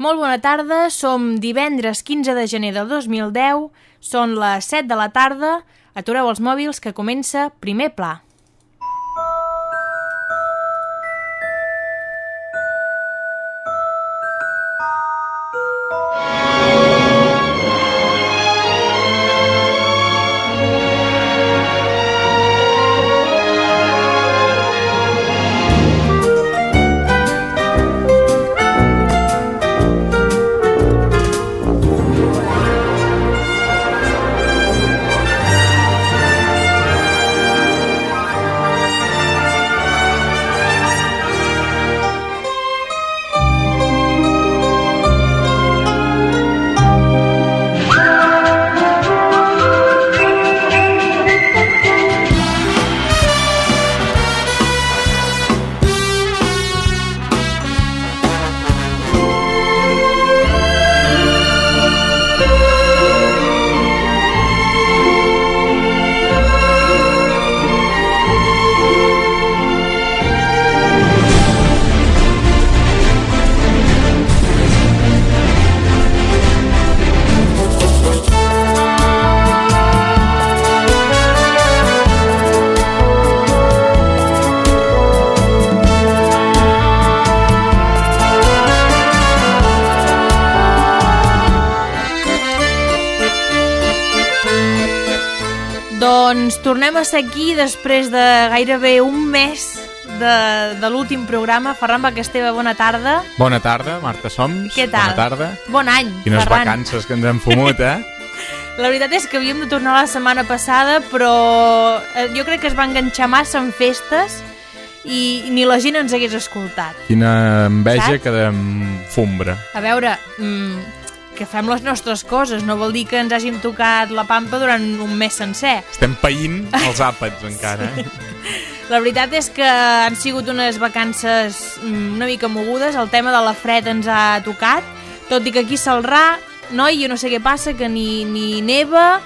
Molt bona tarda, som divendres 15 de gener del 2010, són les 7 de la tarda, atureu els mòbils que comença primer pla. Doncs tornem a ser aquí després de gairebé un mes de, de l'últim programa. Ferran Bacasteva, bona tarda. Bona tarda, Marta Soms. Què tal? Bona tarda. Bon any, Quines Ferran. vacances que ens hem fumut, eh? La veritat és que havíem de tornar la setmana passada, però eh, jo crec que es va enganxar massa en festes i ni la gent ens hagués escoltat. Quina enveja Saps? que de fumbra. A veure, mm, que fem les nostres coses, no vol dir que ens hàgim tocat la pampa durant un mes sencer. Estem païnt els àpats encara. eh? La veritat és que han sigut unes vacances mm, una mica mogudes, el tema de la fred ens ha tocat, tot i que aquí Salrà, noi, jo no sé què passa, que ni, ni neva,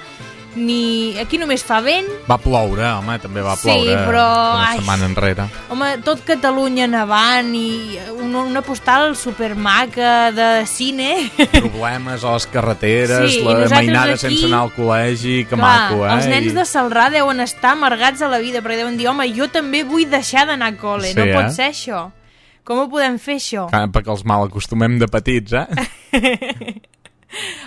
ni... Aquí només fa vent, Va ploure, home, també va Sí, ploure però, una ai. setmana enrere. Home, tot Catalunya nevant i una, una postal supermaca de cine. Problemes a les carreteres, Sí, la mainada aquí- sense anar al col·legi, que Clar, maco, eh? els nens de Salrà deuen estar amargats a la vida, perquè deuen dir, home, jo també vull deixar d'anar a col·le, Sí, no pot eh? ser això. Com ho podem fer, això? Ah, perquè els mal acostumem de petits, eh?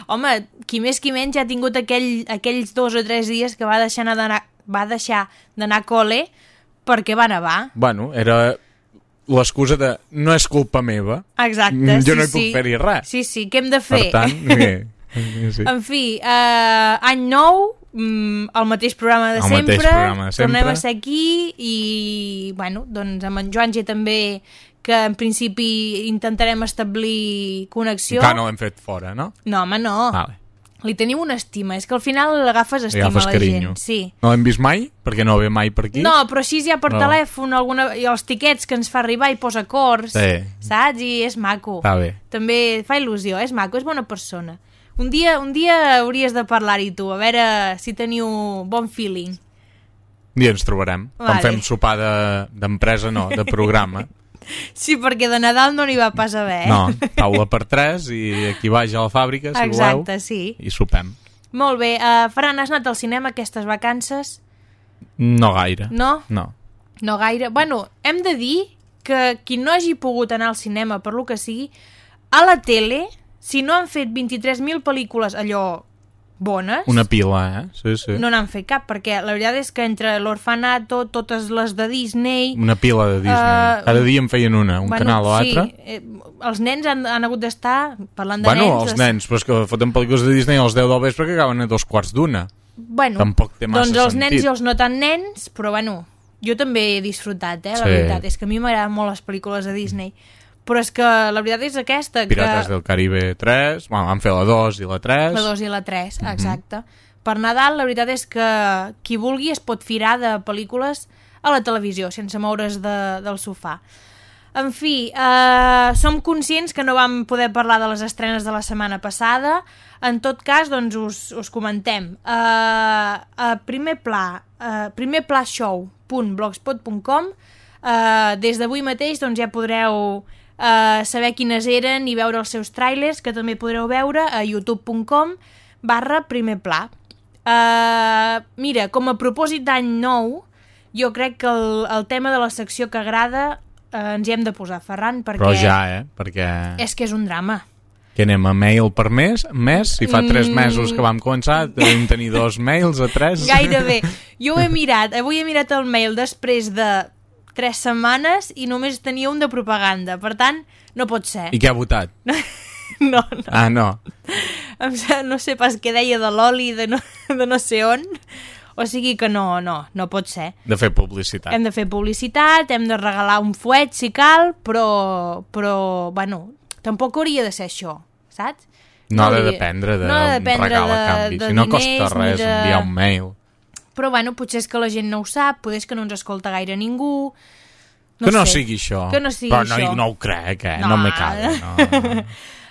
Home, qui més qui menys ha tingut aquell, aquells dos o tres dies que va deixar anar d'anar va deixar d'anar a col·le perquè va nevar. Bueno, era l'excusa de no és culpa meva, Exacte, Mm, jo sí, no hi puc sí. fer-hi res. Sí, sí, què hem de fer? Per tant, sí. sí. En fi, eh, any nou, mm, el mateix programa de El sempre, mateix programa de sempre. tornem a ser aquí i, bueno, doncs amb en Joan G també, que en principi intentarem establir connexió. Encara no l'hem fet fora, no? No, home, no. Vale. Li tenim una estima, és que al final agafes Li estima agafes a la carinyo. gent. Sí. No l'hem vist mai, perquè no ve mai per aquí. No, però així ja per No. telèfon, alguna... i els tiquets que ens fa arribar i posa cors, Sí. saps? I és maco. Està bé. També fa il·lusió, és maco, és bona persona. Un dia, un dia hauries de parlar-hi tu, a veure si teniu bon feeling. Un dia ens trobarem. Vale. Quan fem sopar de- d'empresa, no, de programa. Sí, perquè de Nadal no n'hi va pas haver, eh? No, taula per tres i aquí baix a la fàbrica, si Exacte, voleu, sí. i sopem. Molt bé. Uh, Ferran, has anat al cinema aquestes vacances? No gaire. No? No. No gaire. Bueno, hem de dir que qui no hagi pogut anar al cinema per lo que sigui, a la tele, si no han fet 23.000 pel·lícules allò bones, Una pila, eh? Sí, sí. no n'han fet cap, perquè la veritat és que entre l'Orfanato, totes les de Disney... Una pila de Disney. Uh, Cada dia en feien una, un canal o sí, altre. eh, els nens han, han hagut d'estar, parlant de Bueno, nens... els es- nens, però és que foten pel·lícules de Disney a les 10 del vespre que acaben a dos quarts d'una. Bueno, Tampoc té massa doncs els sentit. nens i els no tan nens, però bueno, jo també he disfrutat, eh, la Sí. veritat. És que a mi m'agraden molt les pel·lícules de Disney. Però és que la veritat és aquesta, Pirates que... del Caribe 3, bueno, van fer la 2 i la 3. La 2 i la 3, Mhm. exacte. Per Nadal, la veritat és que qui vulgui es pot firar de pel·lícules a la televisió, sense moure's de, del sofà. En fi, eh, som conscients que no vam poder parlar de les estrenes de la setmana passada. En tot cas, doncs, us, us comentem. Eh, a primer pla, eh, primerplashow.blogspot.com eh, Des d'avui mateix doncs, ja podreu uh, saber quines eren i veure els seus trailers, que també podreu veure a youtube.com barra primer pla. Uh, mira, com a propòsit d'any nou, jo crec que el, el tema de la secció que agrada uh, ens hi hem de posar, Ferran, perquè Però ja, eh? Perquè... és que és un drama. Que anem a mail per mes? Mes? Si fa tres Mm. mesos que vam començar, devem tenir dos mails a tres. Gairebé. Jo he mirat, avui he mirat el mail després de tres setmanes i només tenia un de propaganda. Per tant, no pot ser. I què ha votat? No, no. Ah, no. Em sa- No sé pas què deia de l'oli de, no, de no sé on. O sigui que no, no, no pot ser. De fer publicitat. Hem de fer publicitat, hem de regalar un fuet si cal, però, però bueno, tampoc hauria de ser això, saps? No, ha de dependre de no ha de dependre regal a de- canvi. de si no diners, costa res de- enviar un mail. Però bueno, potser és que la gent no ho sap, potser és que no ens escolta gaire ningú... que no sé. sigui això. Que no sigui Però no, això. no ho crec, eh? No. No, me cago. No,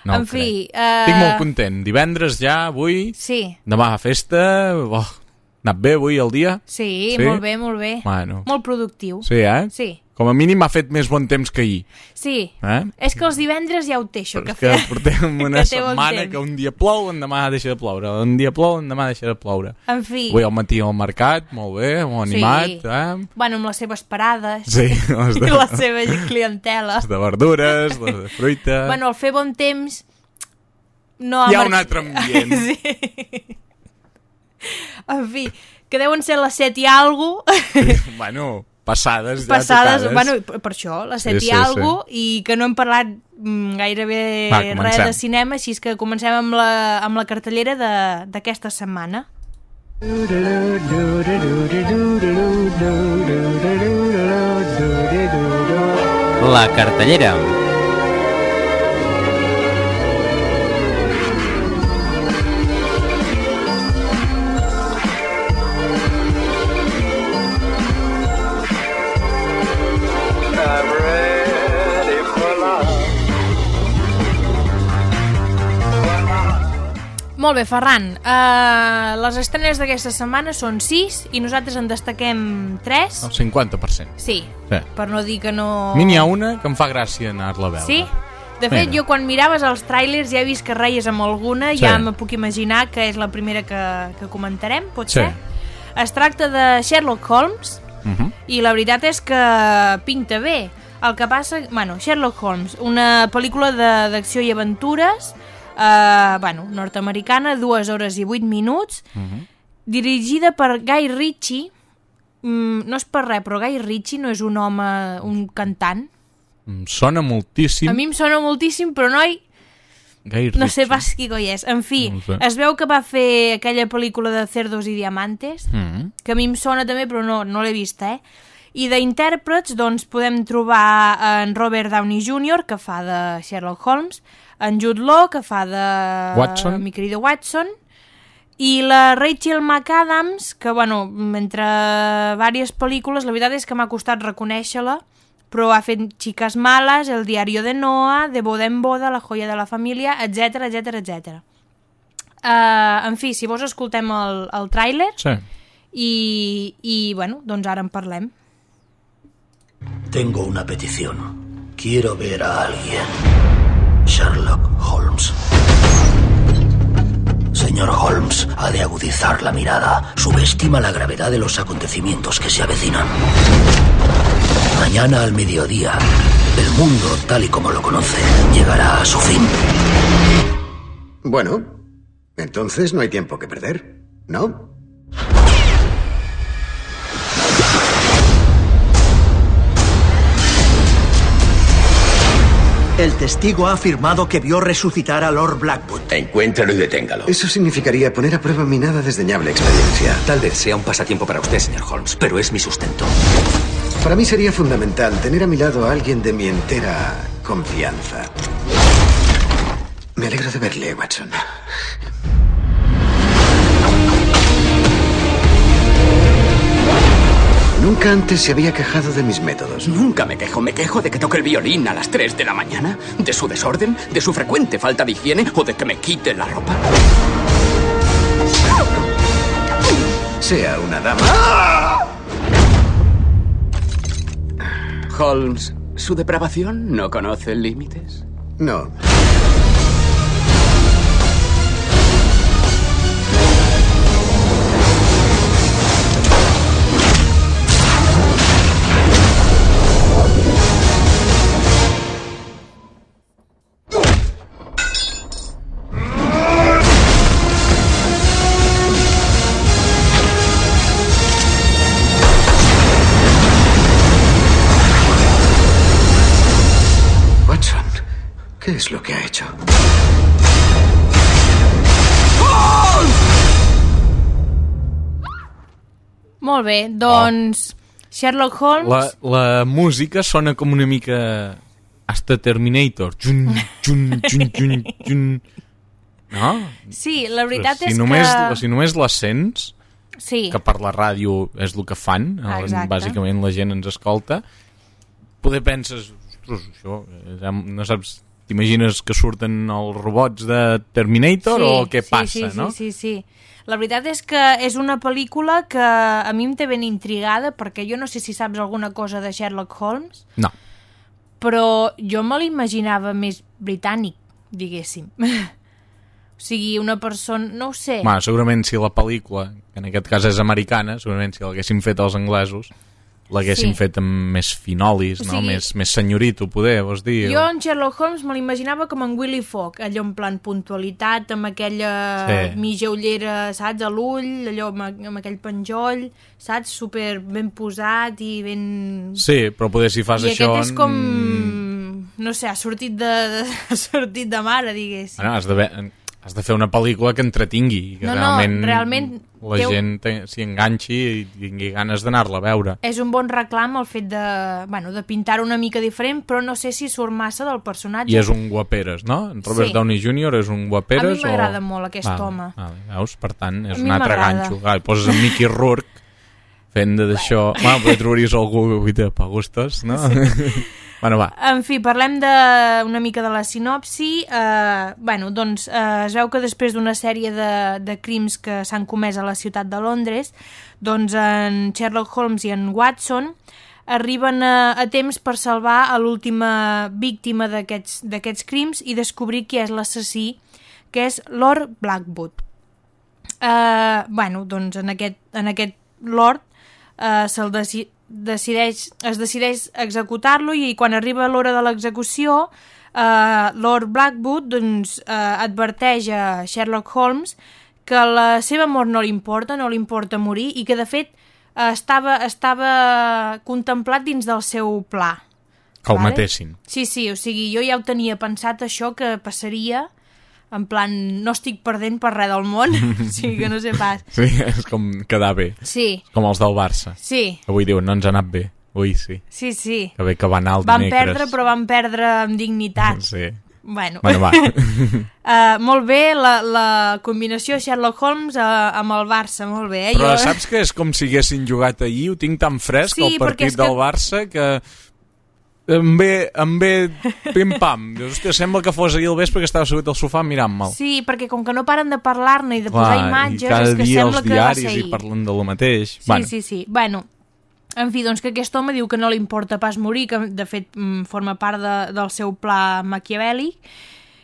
no en ho fi... crec. eh, Estic molt content. Divendres ja, avui, Sí, demà festa... Oh, ha anat bé avui el dia? sí, Sí? molt bé, molt bé. Bueno, Molt productiu. sí, eh? Sí, Com a mínim ha fet més bon temps que ahir. sí. Eh? És que els divendres ja ho això. Però que, que portem una que setmana que un dia plou, demà deixa de ploure. Un dia plou, demà deixa de ploure. En fi, Avui al matí al mercat, molt bé, molt animat, Sí. eh? bueno, amb les seves parades Sí, les i de, la seva clientela. les de verdures, les de fruita... Bueno, al fer bon temps no Hi ha mar- un altre ambient. sí. En fi, que deuen ser les 7 i algo, bueno, passades ja passades, tocades. bueno, per això, les 7 Sí, i sí, algo, i que no hem parlat mm, gairebé Va, res de cinema, així que comencem amb la, amb la cartellera de- d'aquesta setmana. La cartellera. Molt bé, Ferran. Uh, les estrenes d'aquesta setmana són 6 i nosaltres en destaquem 3. El 50%. Sí, Sí. per no dir que no... A mi n'hi ha una que em fa gràcia anar-la a veure. Sí? De fet, Mira. jo quan miraves els trailers ja he vist que reies amb alguna, Sí. ja me puc imaginar que és la primera que, que comentarem, pot Sí. ser? Es tracta de Sherlock Holmes Uh -huh. i la veritat és que pinta bé. El que passa... Bueno, Sherlock Holmes, una pel·lícula de- d'acció i aventures, eh, bueno, nord-americana, dues hores i vuit minuts, Uh -huh. dirigida per Guy Ritchie. Mm, no és per res, però Guy Ritchie no és un home, un cantant. Em sona moltíssim A mi em sona moltíssim, però noi, Guy no sé Ritchie. pas qui coi és. En fi, No sé. es veu que va fer aquella pel·lícula de Cerdos i Diamantes, Mm. que a mi em sona també, però no, no l'he vista, eh? I d'intèrprets, doncs, podem trobar en Robert Downey Jr., que fa de Sherlock Holmes, en Jude Law, que fa de... Watson. Mi querido Watson, i la Rachel McAdams, que, bueno, entre diverses pel·lícules, la veritat és que m'ha costat reconèixer-la, però ha fet Chicas Malas, El diario de Noah, De boda en boda, La joia de la família, etc etc etc. Uh, en fi, si vos escoltem el, el tràiler Sí. i, i, bueno, doncs ara en parlem. Tengo una petición. Quiero ver a alguien. Sherlock Holmes. Señor Holmes, ha de agudizar la mirada. Subestima la gravedad de los acontecimientos que se avecinan. Mañana al mediodía, el mundo, tal y como lo conoce, llegará a su fin. Bueno, entonces no hay tiempo que perder, ¿no? El testigo ha afirmado que vio resucitar a Lord Blackwood. Encuéntralo y deténgalo. Eso significaría poner a prueba mi nada desdeñable experiencia. Tal vez sea un pasatiempo para usted, señor Holmes, pero es mi sustento. Para mí sería fundamental tener a mi lado a alguien de mi entera confianza. Me alegro de verle, Watson. Nunca antes se había quejado de mis métodos. Nunca me quejo, me quejo de que toque el violín a las 3 de la mañana, de su desorden, de su frecuente falta de higiene o de que me quite la ropa. Sea una dama. Holmes, ¿Su depravación no conoce límites? No. ¿Qué es lo que ha hecho? Molt bé, doncs... Sherlock Holmes... La, la música sona com una mica... Hasta Terminator. Jun, jun, jun, jun, jun. No? Sí, la veritat si és només, que... Si només la sents, Sí, que per la ràdio és el que fan, eh, Exacte. bàsicament la gent ens escolta, poder penses, això, eh, ja no saps, t'imagines que surten els robots de Terminator sí, o què sí, passa, sí, sí, no? Sí, sí, La veritat és que és una pel·lícula que a mi em té ben intrigada perquè jo no sé si saps alguna cosa de Sherlock Holmes, No. però jo me l'imaginava més britànic, diguéssim. o sigui, una persona... No ho sé. Ma, segurament si la pel·lícula, que en aquest cas és americana, segurament si l'haguessin fet els anglesos, l'haguessin Sí. fet amb més finolis, O no? sigui- Més, més senyorito, poder, vols dir? Jo en Sherlock Holmes me l'imaginava com en Willy Fogg, allò en plan puntualitat, amb aquella Sí. mitja ullera, saps, a l'ull, allò amb, amb aquell penjoll, saps, super ben posat i ben... Sí, però poder si fas I això... aquest és com... mm, No sé, ha sortit de, de, ha sortit de mare, diguéssim. Bueno, has de, ve- has de fer una pel·lícula que entretingui, i que No, no, realment, realment la té un- gent s'hi enganxi i tingui ganes d'anar-la a veure. És un bon reclam el fet de, bueno, de pintar una mica diferent, però no sé si surt massa del personatge. I és un guaperes, no? En Robert Sí. Downey Jr. és un guaperes? A mi m'agrada o... molt aquest vale, home. Vale, veus? Per tant, és un altre ganxo. Clar, poses en Mickey Rourke fent de d'això... Bueno, potser trobaries algú de pa gustos, no? bueno, va. En fi, parlem de, una mica de la sinopsi. Uh, bueno, doncs uh, es veu que després d'una sèrie de, de crims que s'han comès a la ciutat de Londres, doncs en Sherlock Holmes i en Watson arriben a, a temps per salvar a l'última víctima d'aquests crims i descobrir qui és l'assassí, que és Lord Blackwood. Uh, bueno, doncs en aquest, en aquest Lord uh, se'l decideix, es decideix executar-lo i quan arriba l'hora de l'execució uh, Lord Blackwood doncs, uh, adverteix a Sherlock Holmes que la seva mort no li importa, no li importa morir i que de fet uh, estava, estava contemplat dins del seu pla. Que el matessin. Sí, sí, o sigui, jo ja ho tenia pensat això que passaria en plan, no estic perdent per res del món, o sigui que no sé pas. Sí, és com quedar bé. Sí, Com els del Barça. sí, Avui diuen, no ens ha anat bé. Ui, sí. sí, sí. Que bé que va anar el Van dimecres. perdre, però van perdre amb dignitat. Sí. Bueno, Bueno, va. uh, molt bé la, la combinació Sherlock Holmes uh, amb el Barça, molt bé. Eh? Però Jo- saps que és com si haguessin jugat ahir? Ho tinc tan fresc, Sí, el partit és que- del Barça, que em ve, em ve pim-pam. Dius, hòstia, sembla que fos ahir al vespre que estava assegut al sofà mirant-me'l. Sí, perquè com que no paren de parlar-ne i de posar Clar, imatges, i cada és que dia sembla els que va diaris ser i ahir. parlen de lo mateix. Sí, bueno, sí, sí. Bueno, en fi, doncs que aquest home diu que no li importa pas morir, que de fet mm, forma part de, del seu pla maquiavèlic,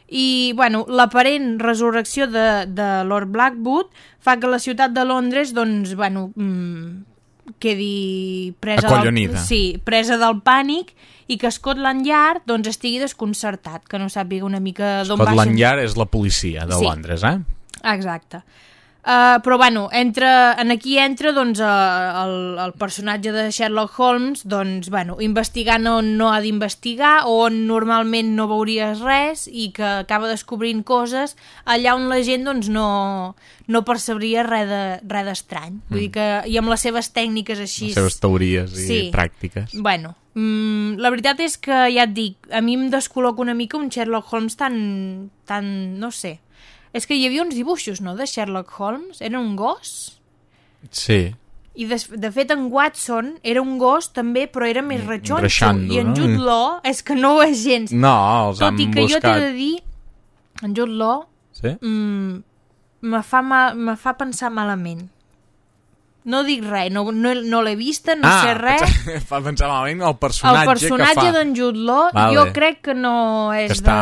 i, bueno, l'aparent resurrecció de, de Lord Blackwood fa que la ciutat de Londres, doncs, bueno, mm, quedi presa Acollonida. Del, sí, presa del pànic i que Scotland Yard doncs, estigui desconcertat, que no sàpiga una mica d'on Scotland baixen... Yard és la policia de Sí. Londres, eh? Exacte. Uh, però bueno, entra, en aquí entra doncs, uh, el, el personatge de Sherlock Holmes doncs, bueno, investigant on no ha d'investigar on normalment no veuries res i que acaba descobrint coses allà on la gent doncs, no, no percebria res de- res d'estrany vull dir que, i amb les seves tècniques així Les seves teories i Sí. pràctiques. Bueno, mm, la veritat és que ja et dic, a mi em descol·loca una mica un Sherlock Holmes tan, tan, no sé. És que hi havia uns dibuixos, no?, de Sherlock Holmes. Era un gos. Sí. I de, de fet en Watson era un gos també, però era més reixando, I en? Jude Law és que no ho és gens. No, els Tot han i que jo buscat. t'he de dir, en Jude Law Sí? mm, me, fa mal, me fa pensar malament. No dic res, no, no, no l'he vista, no sé res. fa pensar malament el personatge, El personatge que fa. d'en Jude Law Vale. jo crec que no és que està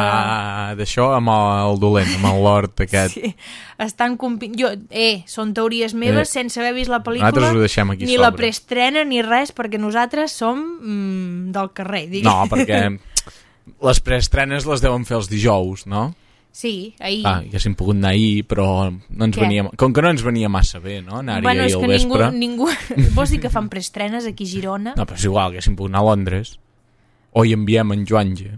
d'això amb el dolent, amb el lord de... aquest. Sí, estan compi... Jo, eh, són teories meves Eh, sense haver vist la pel·lícula. nosaltres ho deixem aquí Ni la sobre. preestrena ni res, perquè nosaltres som mm, del carrer, diguem. No, perquè les preestrenes les deuen fer els dijous, no? Sí, ahir. Ah, haguéssim pogut anar ahir, però no ens Què? venia... Com que no ens venia massa bé, no? Anar-hi bueno, ahir és al que vespre. ningú, ningú... Vols dir que fan preestrenes aquí a Girona? No, però és igual, haguéssim pogut anar a Londres. O hi enviem en Joan G.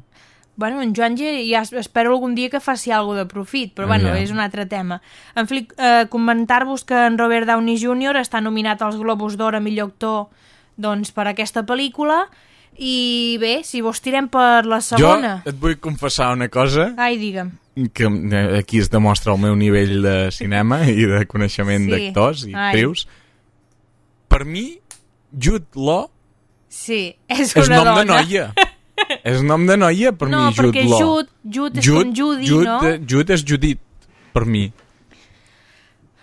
Bueno, en Joan G ja es- espero algun dia que faci alguna de profit, però bueno, Ja. és un altre tema. En fi, eh, comentar-vos que en Robert Downey Jr. està nominat als Globus d'Or a millor actor doncs, per aquesta pel·lícula i bé, si vos tirem per la segona... Jo et vull confessar una cosa Ai, digue'm. Que eh, aquí es demostra el meu nivell de cinema i de coneixement Sí. d'actors i Ai. actrius. Per mi, Jude Law Sí, és és una nom dona. de noia. és nom de noia per No, mi, Jude perquè Law. Jude, Jude és com Judy, Jude, no? Jude és Judit, per mi.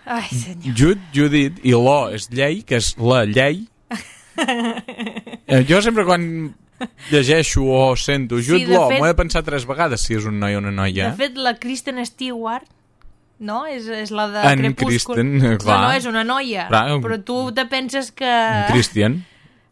Ai, senyor. Jude, Judit, i Law és llei, que és la llei. eh, jo sempre quan llegeixo o sento Sí, Jude de Law, fet- m'ho he de pensar tres vegades si és un noi o una noia. De fet, la Kristen Stewart no? És, és la de En Crepúscul. Kristen, clar. No, no, és una noia. Clar. Però tu te penses que... Christian.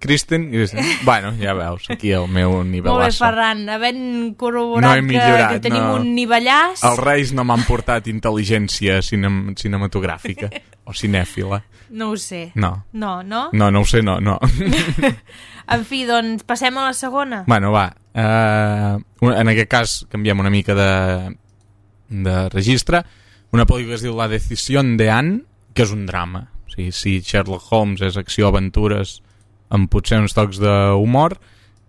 Kristen, Kristen. Bueno, ja veus, aquí el meu Molt bé. Ferran, havent No corroborat he millorat, que, que tenim no. un nivellàs... Els reis no m'han portat intel·ligència cinem cinematogràfica o cinèfila. No ho sé. No. No, no? No, no ho sé, no, no. En fi, doncs passem a la segona. bueno, va. Uh, en aquest cas canviem una mica de, de registre. Una pel·lícula que es diu La decisió de Anne, que és un drama. O sigui, si Sherlock Holmes és acció-aventures amb potser uns tocs d'humor,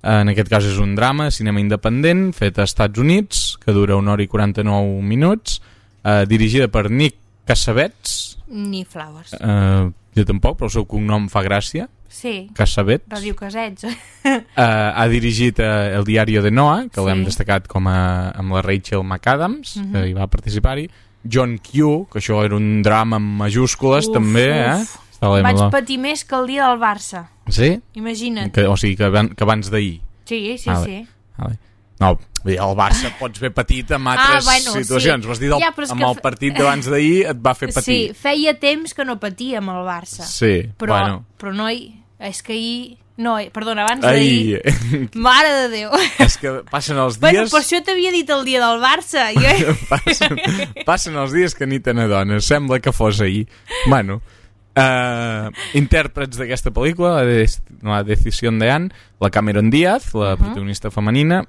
en aquest cas és un drama, cinema independent, fet als Estats Units, que dura una hora i 49 minuts, eh, dirigida per Nick Cassavetes, Ni flowers. eh, jo tampoc, però el seu cognom fa gràcia, Sí, Cassavetes. Ràdio Casets. Uh, ha dirigit uh, El diario de Noah, que Sí. l'hem destacat com a, amb la Rachel McAdams, Mhm. que hi va participar-hi. John Q, que això era un drama amb majúscules, Uf, també, uf. eh? La Vaig patir més que el dia del Barça. Sí? Imagina't. Que, o sigui, que, aban- que abans d'ahir. Sí, sí, Vale. sí. Vale. No, el Barça pots fer petit amb altres Ah, bueno, situacions. sí. Vas dir, del, Ja, amb el fa- partit d'abans d'ahir et va fer Sí, patir. feia temps que no patia amb el Barça. Sí, Però, bueno. però no, hi- és que ahir... No, eh, perdona, abans Ahir. d'ahir... Mare de Déu. És que passen els dies... Bueno, per això t'havia dit el dia del Barça. Jo... passen, passen els dies que ni te n'adones. Sembla que fos ahir. Bueno, uh, intèrprets d'aquesta pel·lícula, la, de, la decisió de Anne, la Cameron Diaz, la protagonista femenina,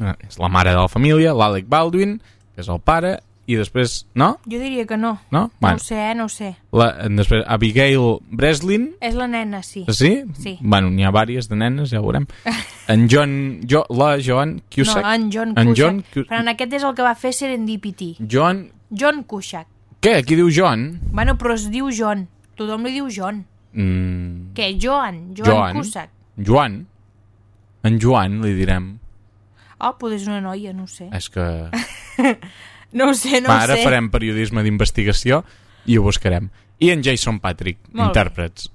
eh, és la mare de la família, l'Alec Baldwin, que és el pare, i després... No? jo diria que no. No? No Bueno, ho sé, eh? No ho sé. la, després Abigail Breslin, És la nena, sí. sí? Sí. Bueno, n'hi ha vàries de nenes, ja ho veurem. En John... Jo, la Joan Cusack. No, en John En Cusack. John Cu- Però en aquest és el que va fer Serendipity. Joan... John Cusack. Què? Aquí diu John? Bueno, però es diu John. Tothom li diu John. Mm, Què? Joan. Joan, Joan. Cusack. Joan. En Joan, li direm. Oh, potser és una noia, no ho sé. És que... No ho sé, no Va, ho ara sé. farem periodisme d'investigació i ho buscarem. I en Jason Patrick, Molt bé. intèrprets.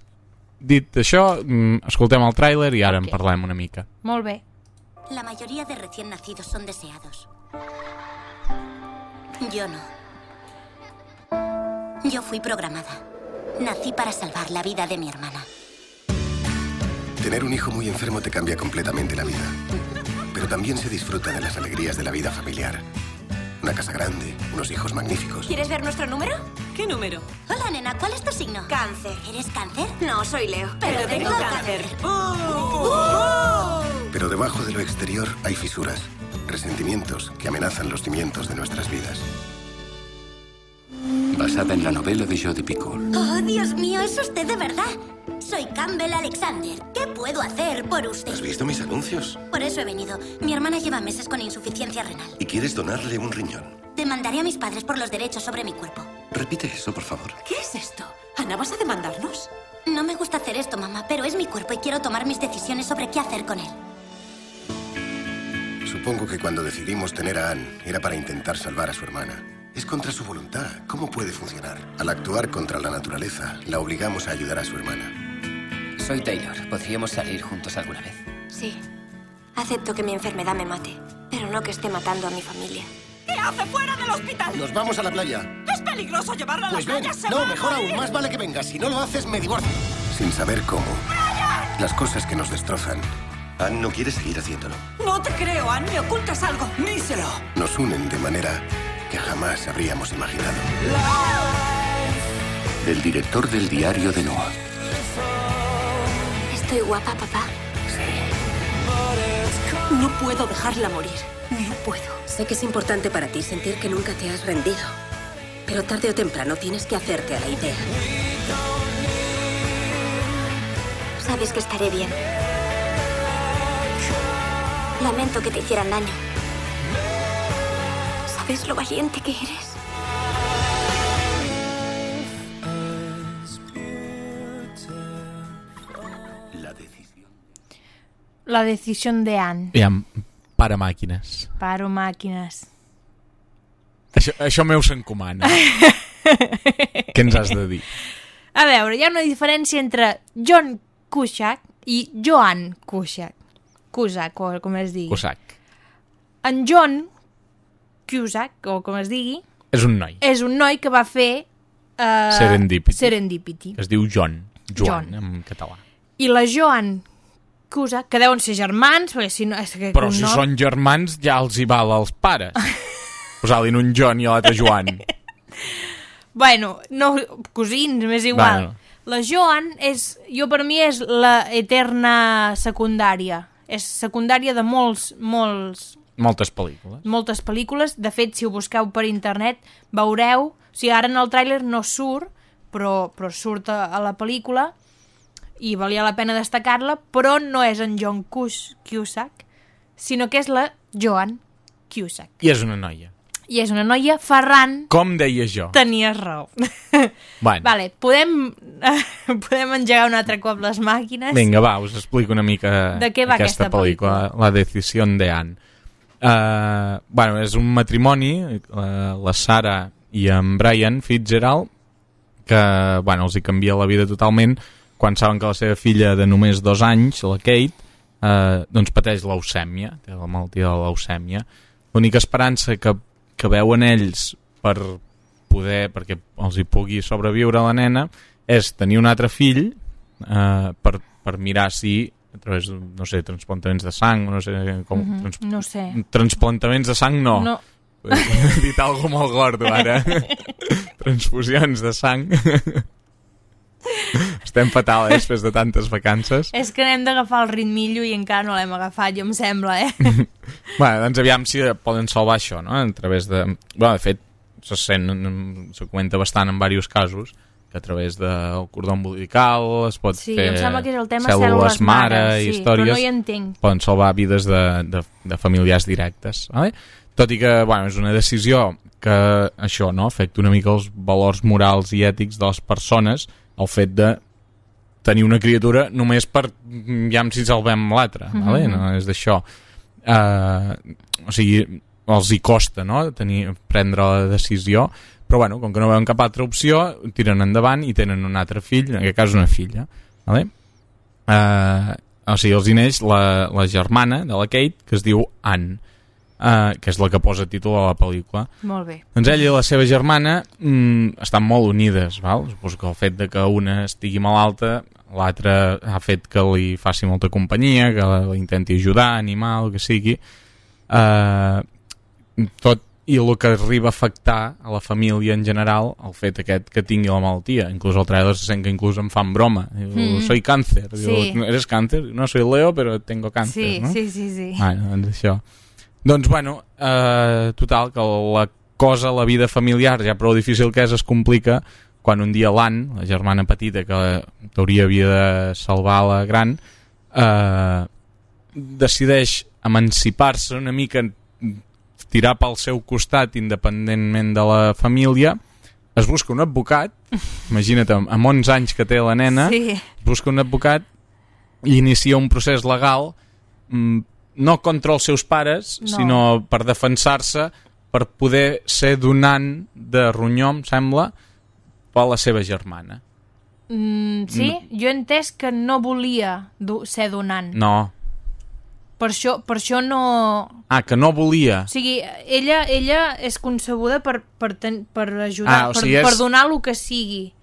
Dit això, mm, escoltem el tràiler i ara Ok. en parlem una mica. Molt bé. La mayoría de recién nacidos son deseados. Yo no. Yo fui programada. Nací para salvar la vida de mi hermana. Tener un hijo muy enfermo te cambia completamente la vida. Pero también se disfruta de las alegrías de la vida familiar. Una casa grande, unos hijos magníficos. ¿Quieres ver nuestro número? ¿Qué número? Hola, nena, ¿cuál es tu signo? Cáncer. ¿Eres cáncer? No, soy Leo. Pero Pero, tengo tengo cáncer. cáncer. Pero debajo de lo exterior hay fisuras, resentimientos que amenazan los cimientos de nuestras vidas. Basada en la novela de Jodi Picoult. Oh, Dios mío, ¿es usted de verdad? Soy Campbell Alexander. ¿Qué puedo hacer por usted? ¿Has visto mis anuncios? Por eso he venido. Mi hermana lleva meses con insuficiencia renal. ¿Y quieres donarle un riñón? Demandaré a mis padres por los derechos sobre mi cuerpo. Repite eso, por favor. ¿Qué es esto? ¿Ana, vas a demandarnos? No me gusta hacer esto, mamá, pero es mi cuerpo y quiero tomar mis decisiones sobre qué hacer con él. Supongo que cuando decidimos tener a Anne era para intentar salvar a su hermana. Es contra su voluntad. ¿Cómo puede funcionar? Al actuar contra la naturaleza, la obligamos a ayudar a su hermana. Soy Taylor. ¿Podríamos salir juntos alguna vez? Sí. Acepto que mi enfermedad me mate, pero no que esté matando a mi familia. ¿Qué hace fuera del hospital? Nos vamos a la playa. Es peligroso llevarla a Pues la ven. playa. se No, va a mejor morir. aún. Más vale que vengas. Si no lo haces, me divorcio. Sin saber cómo. Las cosas que nos destrozan. Anne no quiere seguir haciéndolo. No te creo, Anne. Me ocultas algo. Díselo. Nos unen de manera que jamás habríamos imaginado. Del director del diario de Noah. Estoy guapa, papá. No puedo dejarla morir. No puedo. Sé que es importante para ti sentir que nunca te has rendido. Pero tarde o temprano tienes que hacerte a la idea. Sabes que estaré bien. Lamento que te hicieran daño. ¿Sabes lo valiente que eres? La decisión. La decisión de Anne. Aviam, para màquines. Paro màquines. Això, això meu s'encomana. Què ens has de dir? A veure, hi ha una diferència entre John Cusack i Joan Cusack. Cusack, o com es digui. Cusack. En John Cusack, o com es digui, És un noi. és un noi que va fer... Uh, Serendipity. Serendipity. Es diu John. Joan, John. en català. I la Joan Cusack, que deuen ser germans, perquè si no... És que Però si nom- són germans ja els hi val als pares. Posar-li un John i l'altre Joan. Bueno, no, cosins, m'és igual. Bueno. La Joan és, jo per mi és la eterna secundària. És secundària de molts, molts, Moltes pel·lícules. moltes pel·lícules. De fet, si ho busqueu per internet, veureu... O sigui, ara en el tràiler no surt, però, però surt a, a la pel·lícula i valia la pena destacar-la, però no és en John Cus Cusack, sinó que és la Joan Cusack. I és una noia. I és una noia Ferran Com deia jo. Tenies raó. Bueno. Vale, podem, podem engegar un altre cop les màquines? Vinga, va, us explico una mica De què va aquesta, aquesta pel·lícula, La decisió de Anne. Uh, bueno, és un matrimoni, uh, la Sara i en Brian Fitzgerald, que bueno, els hi canvia la vida totalment quan saben que la seva filla de només dos anys, la Kate, uh, doncs pateix leucèmia, té la malaltia de leucèmia. L'única esperança que, que veuen ells per poder, perquè els hi pugui sobreviure la nena, és tenir un altre fill eh, per, per mirar si a través, de, no sé, transplantaments de sang, no sé com... Mhm, trans, no sé. Transplantaments de sang no. No. He dit alguna molt gordo ara. Transfusions de sang. Estem fatal, eh, després de tantes vacances. És que anem d'agafar el ritmillo i encara no l'hem agafat, jo em sembla, eh? Bueno, doncs aviam si poden salvar això, no? A través de... Bueno, de fet, se sent, se comenta bastant en diversos casos, a través del cordó umbilical es pot Sí, fer em sembla que és el tema cèl·lules cèl·lules mare, mare sí, històries però no hi entenc. poden salvar vides de, de, de familiars directes vale? tot i que bueno, és una decisió que això no afecta una mica els valors morals i ètics de les persones el fet de tenir una criatura només per ja si salvem l'altre Mhm. vale? no és d'això uh, o sigui els hi costa no? tenir, prendre la decisió però bueno, com que no veuen cap altra opció tiren endavant i tenen un altre fill en aquest cas una filla vale? uh, o sigui, els hi neix la, la germana de la Kate que es diu Anne uh, que és la que posa títol a la pel·lícula Molt bé. doncs ella i la seva germana mm, estan molt unides, val? Suposo que el fet de que una estigui malalta, l'altra ha fet que li faci molta companyia, que la, la intenti ajudar, animar, el que sigui. Uh, tot i el que arriba a afectar a la família en general, el fet aquest que tingui la malaltia. Inclús el trailer se sent que inclús em fan broma. Diu, Mm. soy cáncer. Sí. Diu, ¿eres cáncer? No, soy Leo, pero tengo cáncer. Sí, no? sí, sí, sí. Bueno, doncs això. Doncs, bueno, eh, total, que la cosa, la vida familiar, ja prou difícil que és, es complica quan un dia l'Ann, la germana petita, que en teoria havia de salvar la gran, eh, decideix emancipar-se una mica, tirar pel seu costat independentment de la família, es busca un advocat, imagina't, amb 11 anys que té la nena, Sí. es busca un advocat i inicia un procés legal mm, no contra els seus pares, No. sinó per defensar-se per poder ser donant de ronyó, em sembla, per la seva germana. Mm, sí? Jo he entès que no volia do ser donant. No. Per això, per això no... Ah, que no volia. O sigui, ella, ella és concebuda per, per, ten, per ajudar, Ah, o sigui, per, és- per donar el que sigui.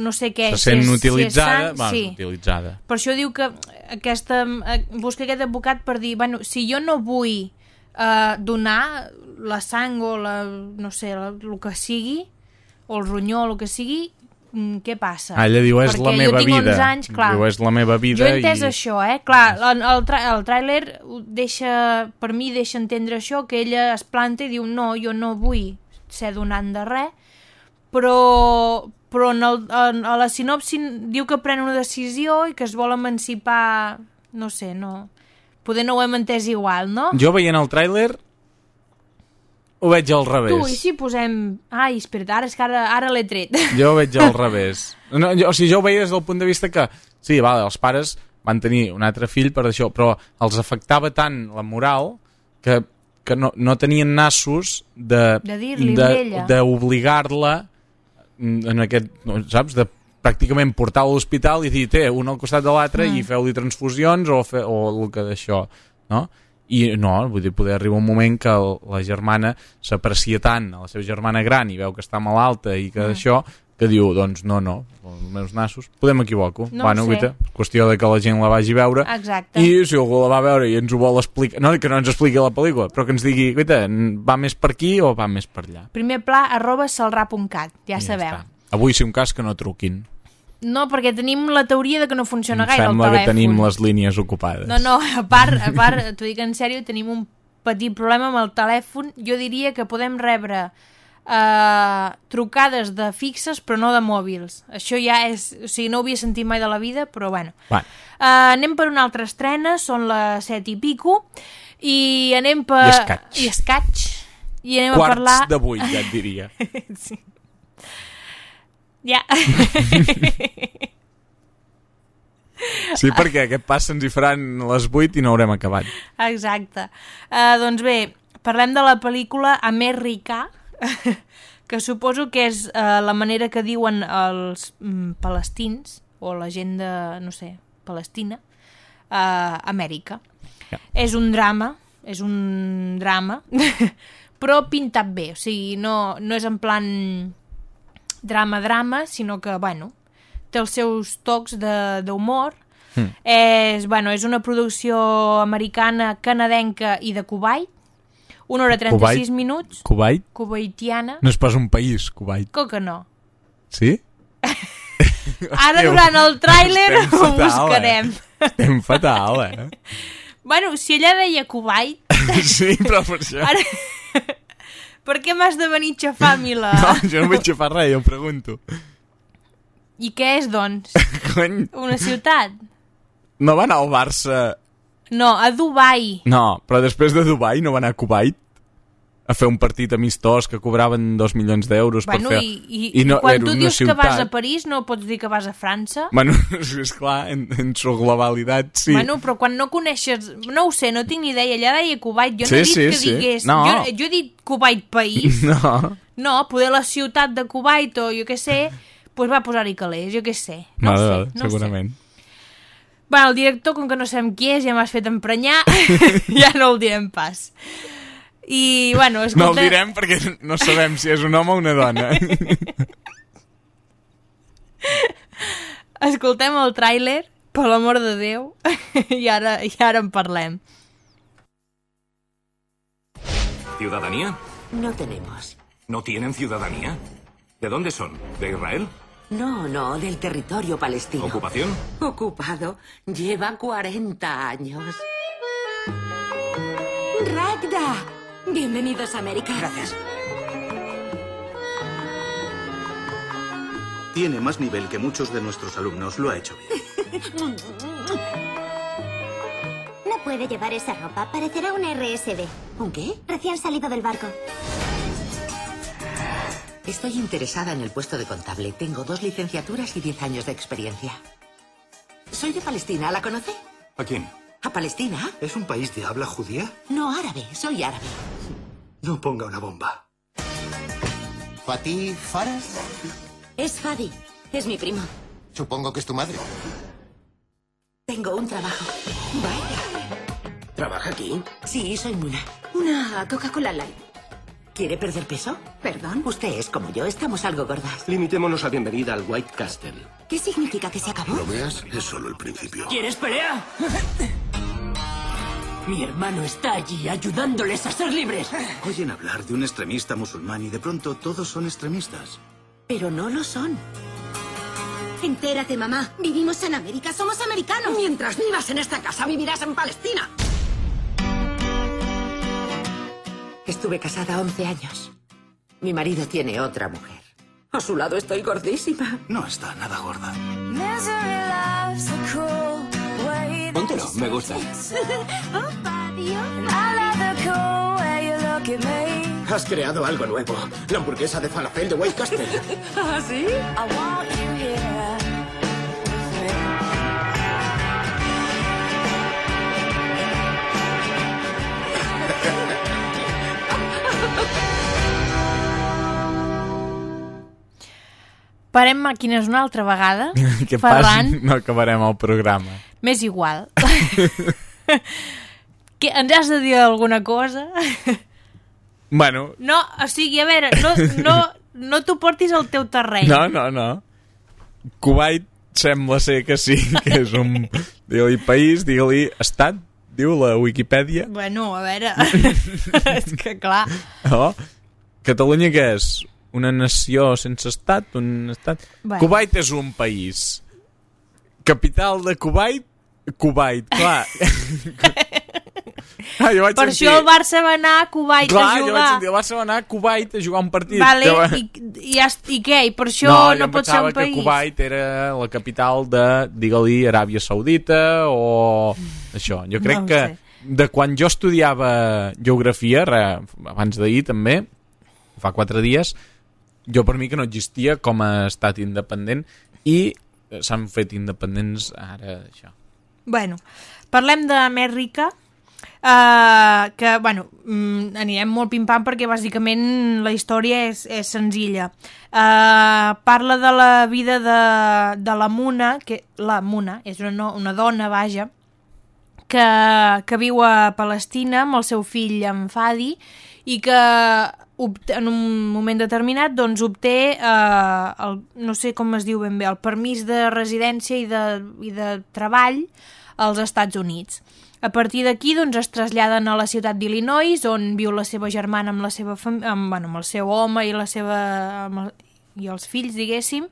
No sé què. Se sent si és, utilitzada, Si és sant, va, sí. utilitzada. Per això diu que aquesta, eh, busca aquest advocat per dir, bueno, si jo no vull eh, donar la sang o la, no sé, la, el que sigui, o el ronyó o el que sigui, què passa? Ah, ella diu, és Perquè la jo meva tinc vida. 11 anys, clar. Diu, és la meva vida Jo he entès i... això, eh? Clar, el, el, el tràiler deixa, per mi deixa entendre això, que ella es planta i diu no, jo no vull ser donant de res, però, però en el, en, a la sinopsi diu que pren una decisió i que es vol emancipar, no sé, no... Poder no ho hem entès igual, no? Jo veient el tràiler ho veig al revés. Tu, i si posem... Ai, espera't, ara és que ara, ara l'he tret. Jo ho veig al revés. No, jo, o sigui, jo ho veia des del punt de vista que, sí, vale, els pares van tenir un altre fill per això, però els afectava tant la moral que, que no, no tenien nassos de De dir-li d'obligar-la en aquest, no, saps, de pràcticament portar a l'hospital i dir, té, un al costat de l'altre Mm. i feu-li transfusions o, fe, o el que d'això, no? I no, vull dir, poder arribar un moment que la germana s'aprecia tant a la seva germana gran i veu que està malalta i que Mm. d'això, que diu, doncs no, no, els meus nassos, podem equivoco. No bueno, sé. guaita, qüestió de que la gent la vagi a veure Exacte. i si algú la va veure i ens ho vol explicar, no que no ens expliqui la pel·lícula, però que ens digui, guaita, va més per aquí o va més per allà. Primer pla, arroba salrà.cat, ja, I sabeu. està. Avui, si un cas, que no truquin. No, perquè tenim la teoria de que no funciona Em gaire el sembla telèfon. que tenim les línies ocupades. No, no, a part, a part t'ho dic en sèrio, tenim un petit problema amb el telèfon. Jo diria que podem rebre eh, trucades de fixes però no de mòbils. Això ja és... O sigui, no ho havia sentit mai de la vida, però bueno. Bueno. Uh, anem per una altra estrena, són les set i pico, i anem per... I escaig. I escaig. I anem Quarts a parlar... de vuit, ja et diria. sí. Ja. Sí, perquè aquest pas se'ns hi faran les 8 i no haurem acabat. Exacte. Uh, doncs bé, parlem de la pel·lícula Amèrica, que suposo que és uh, la manera que diuen els mm, palestins, o la gent de, no sé, Palestina, uh, Amèrica. Ja. És un drama, és un drama, però pintat bé, o sigui, no, no és en plan drama-drama, sinó que, bueno, té els seus tocs de- d'humor, Mm. és, bueno, és una producció americana, canadenca i de Kuwait. Una hora 36 Kuwait? minuts. Kuwait? Kuwaitiana. No és pas un país, Kuwait. Com que no? Sí? Ara, Hòstia, durant el tràiler, ho fatal, buscarem. Eh? Estem fatal, eh? Bueno, si ella deia Kuwait, Sí, però per això... ara... per què m'has de venir a xafar-me la... No, jo no vaig xafar res, jo em pregunto. I què és, doncs? Cony, Una ciutat? no va anar al Barça... No, a Dubai. No, però després de Dubai no va anar a Kuwait a fer un partit amistós que cobraven dos milions d'euros Bueno, per fer... i, i, i no, quan era tu dius que vas a ciutat. París no pots dir que vas a França? Bueno, és clar, en, en su globalitat, sí. Bueno, però quan no coneixes... No ho sé, no tinc ni idea. Allà deia Kuwait. Jo no Sí, he dit sí, que sí. digués... No. Jo, jo he dit Kuwait país. No, No, poder la ciutat de Kuwait o jo què sé, pues va posar-hi calés, jo què sé. No vale, sé, vale, no ho sé. segurament. Bueno, el director, com que no sabem qui és, ja m'has fet emprenyar, ja no el direm pas. I, bueno, No escolta... el direm perquè no sabem si és un home o una dona. Escoltem el tràiler, per l'amor de Déu, i ara, i ara en parlem. ¿Ciudadanía? No tenemos. ¿No tienen ciudadanía? ¿De dónde son? ¿De Israel? No, no, del territorio palestino. ¿Ocupación? Ocupado. Lleva 40 años. Bienvenidos a América. Gracias. Tiene más nivel que muchos de nuestros alumnos. Lo ha hecho bien. No puede llevar esa ropa. Parecerá un RSD. ¿Un qué? Recién salido del barco. Estoy interesada en el puesto de contable. Tengo dos licenciaturas y 10 años de experiencia. Soy de Palestina, ¿la conoce? ¿A quién? ¿A Palestina? ¿Es un país de habla judía? No árabe, soy árabe. No ponga una bomba. ¿Fatih Faras? Es Fadi. Es mi primo. Supongo que es tu madre. Tengo un trabajo. ¿Trabaja aquí? Sí, soy Muna. Una Coca-Cola Light. ¿Quiere perder peso? Perdón. Usted es como yo, estamos algo gordas. Limitémonos a bienvenida al White Castle. ¿Qué significa que se acabó? ¿Lo veas? Es solo el principio. ¿Quieres pelea? Mi hermano está allí ayudándoles a ser libres. Oyen hablar de un extremista musulmán y de pronto todos son extremistas. Pero no lo son. Entérate, mamá. Vivimos en América, somos americanos. Mientras vivas en esta casa, vivirás en Palestina. Estuve casada 11 años. Mi marido tiene otra mujer. A su lado estoy gordísima. No está nada gorda. Póntelo, me gusta. Has creado algo nuevo. La hamburguesa de falafel de White Castle. ¿Ah, sí? Parem màquines una altra vegada. Què Ferran, passa? No acabarem el programa. m'és igual. que, ens has de dir alguna cosa? Bueno, No, o sigui, a veure, no, no, no t'ho portis al teu terreny. no, no, no. Kuwait sembla ser que sí, que és un... Digue-li país, digue-li estat, diu la Wikipedia. Bueno, a veure, és que clar, Oh. Catalunya què és? Una nació sense estat? Un estat? Bueno. Kuwait és un país. Capital de Kuwait? Kuwait, clar. ah, jo vaig per sentir... això el Barça va anar a Kuwait Clar, a jo vaig jugar. sentir el Barça va anar a Kuwait a jugar un partit. Vale, Que va- i, i, i què? I per això no, no, jo no pot ser un país? que Kuwait era la capital de, digue-li, Aràbia Saudita o això. Jo crec No que sé. de quan jo estudiava geografia, re, abans d'ahir també, fa quatre dies, jo per mi que no existia com a estat independent i eh, s'han fet independents ara això. Bueno, parlem d'Amèrica, uh, que, bueno, mm, anirem molt pim-pam perquè bàsicament la història és, és senzilla. Uh, parla de la vida de, de la Muna, que la Muna és una, una dona, vaja, que, que viu a Palestina amb el seu fill en Fadi i que en un moment determinat doncs obté eh, el, no sé com es diu ben bé, el permís de residència i de, i de treball als Estats Units. A partir d'aquí doncs, es traslladen a la ciutat d'Illinois on viu la seva germana amb, la seva fam... amb, bueno, amb el seu home i, la seva... amb el... i els fills, diguéssim,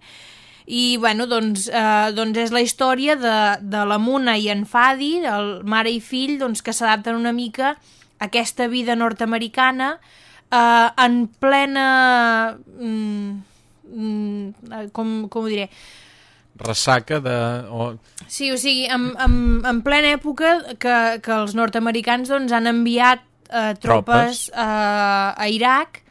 i bueno, doncs, eh, doncs és la història de, de la Muna i en Fadi, el mare i fill, doncs, que s'adapten una mica a aquesta vida nord-americana eh, en plena... Mm, mm, com, com ho diré? Ressaca de... O... Sí, o sigui, en, en, en plena època que, que els nord-americans doncs, han enviat eh, tropes, Tropes. eh, a Iraq,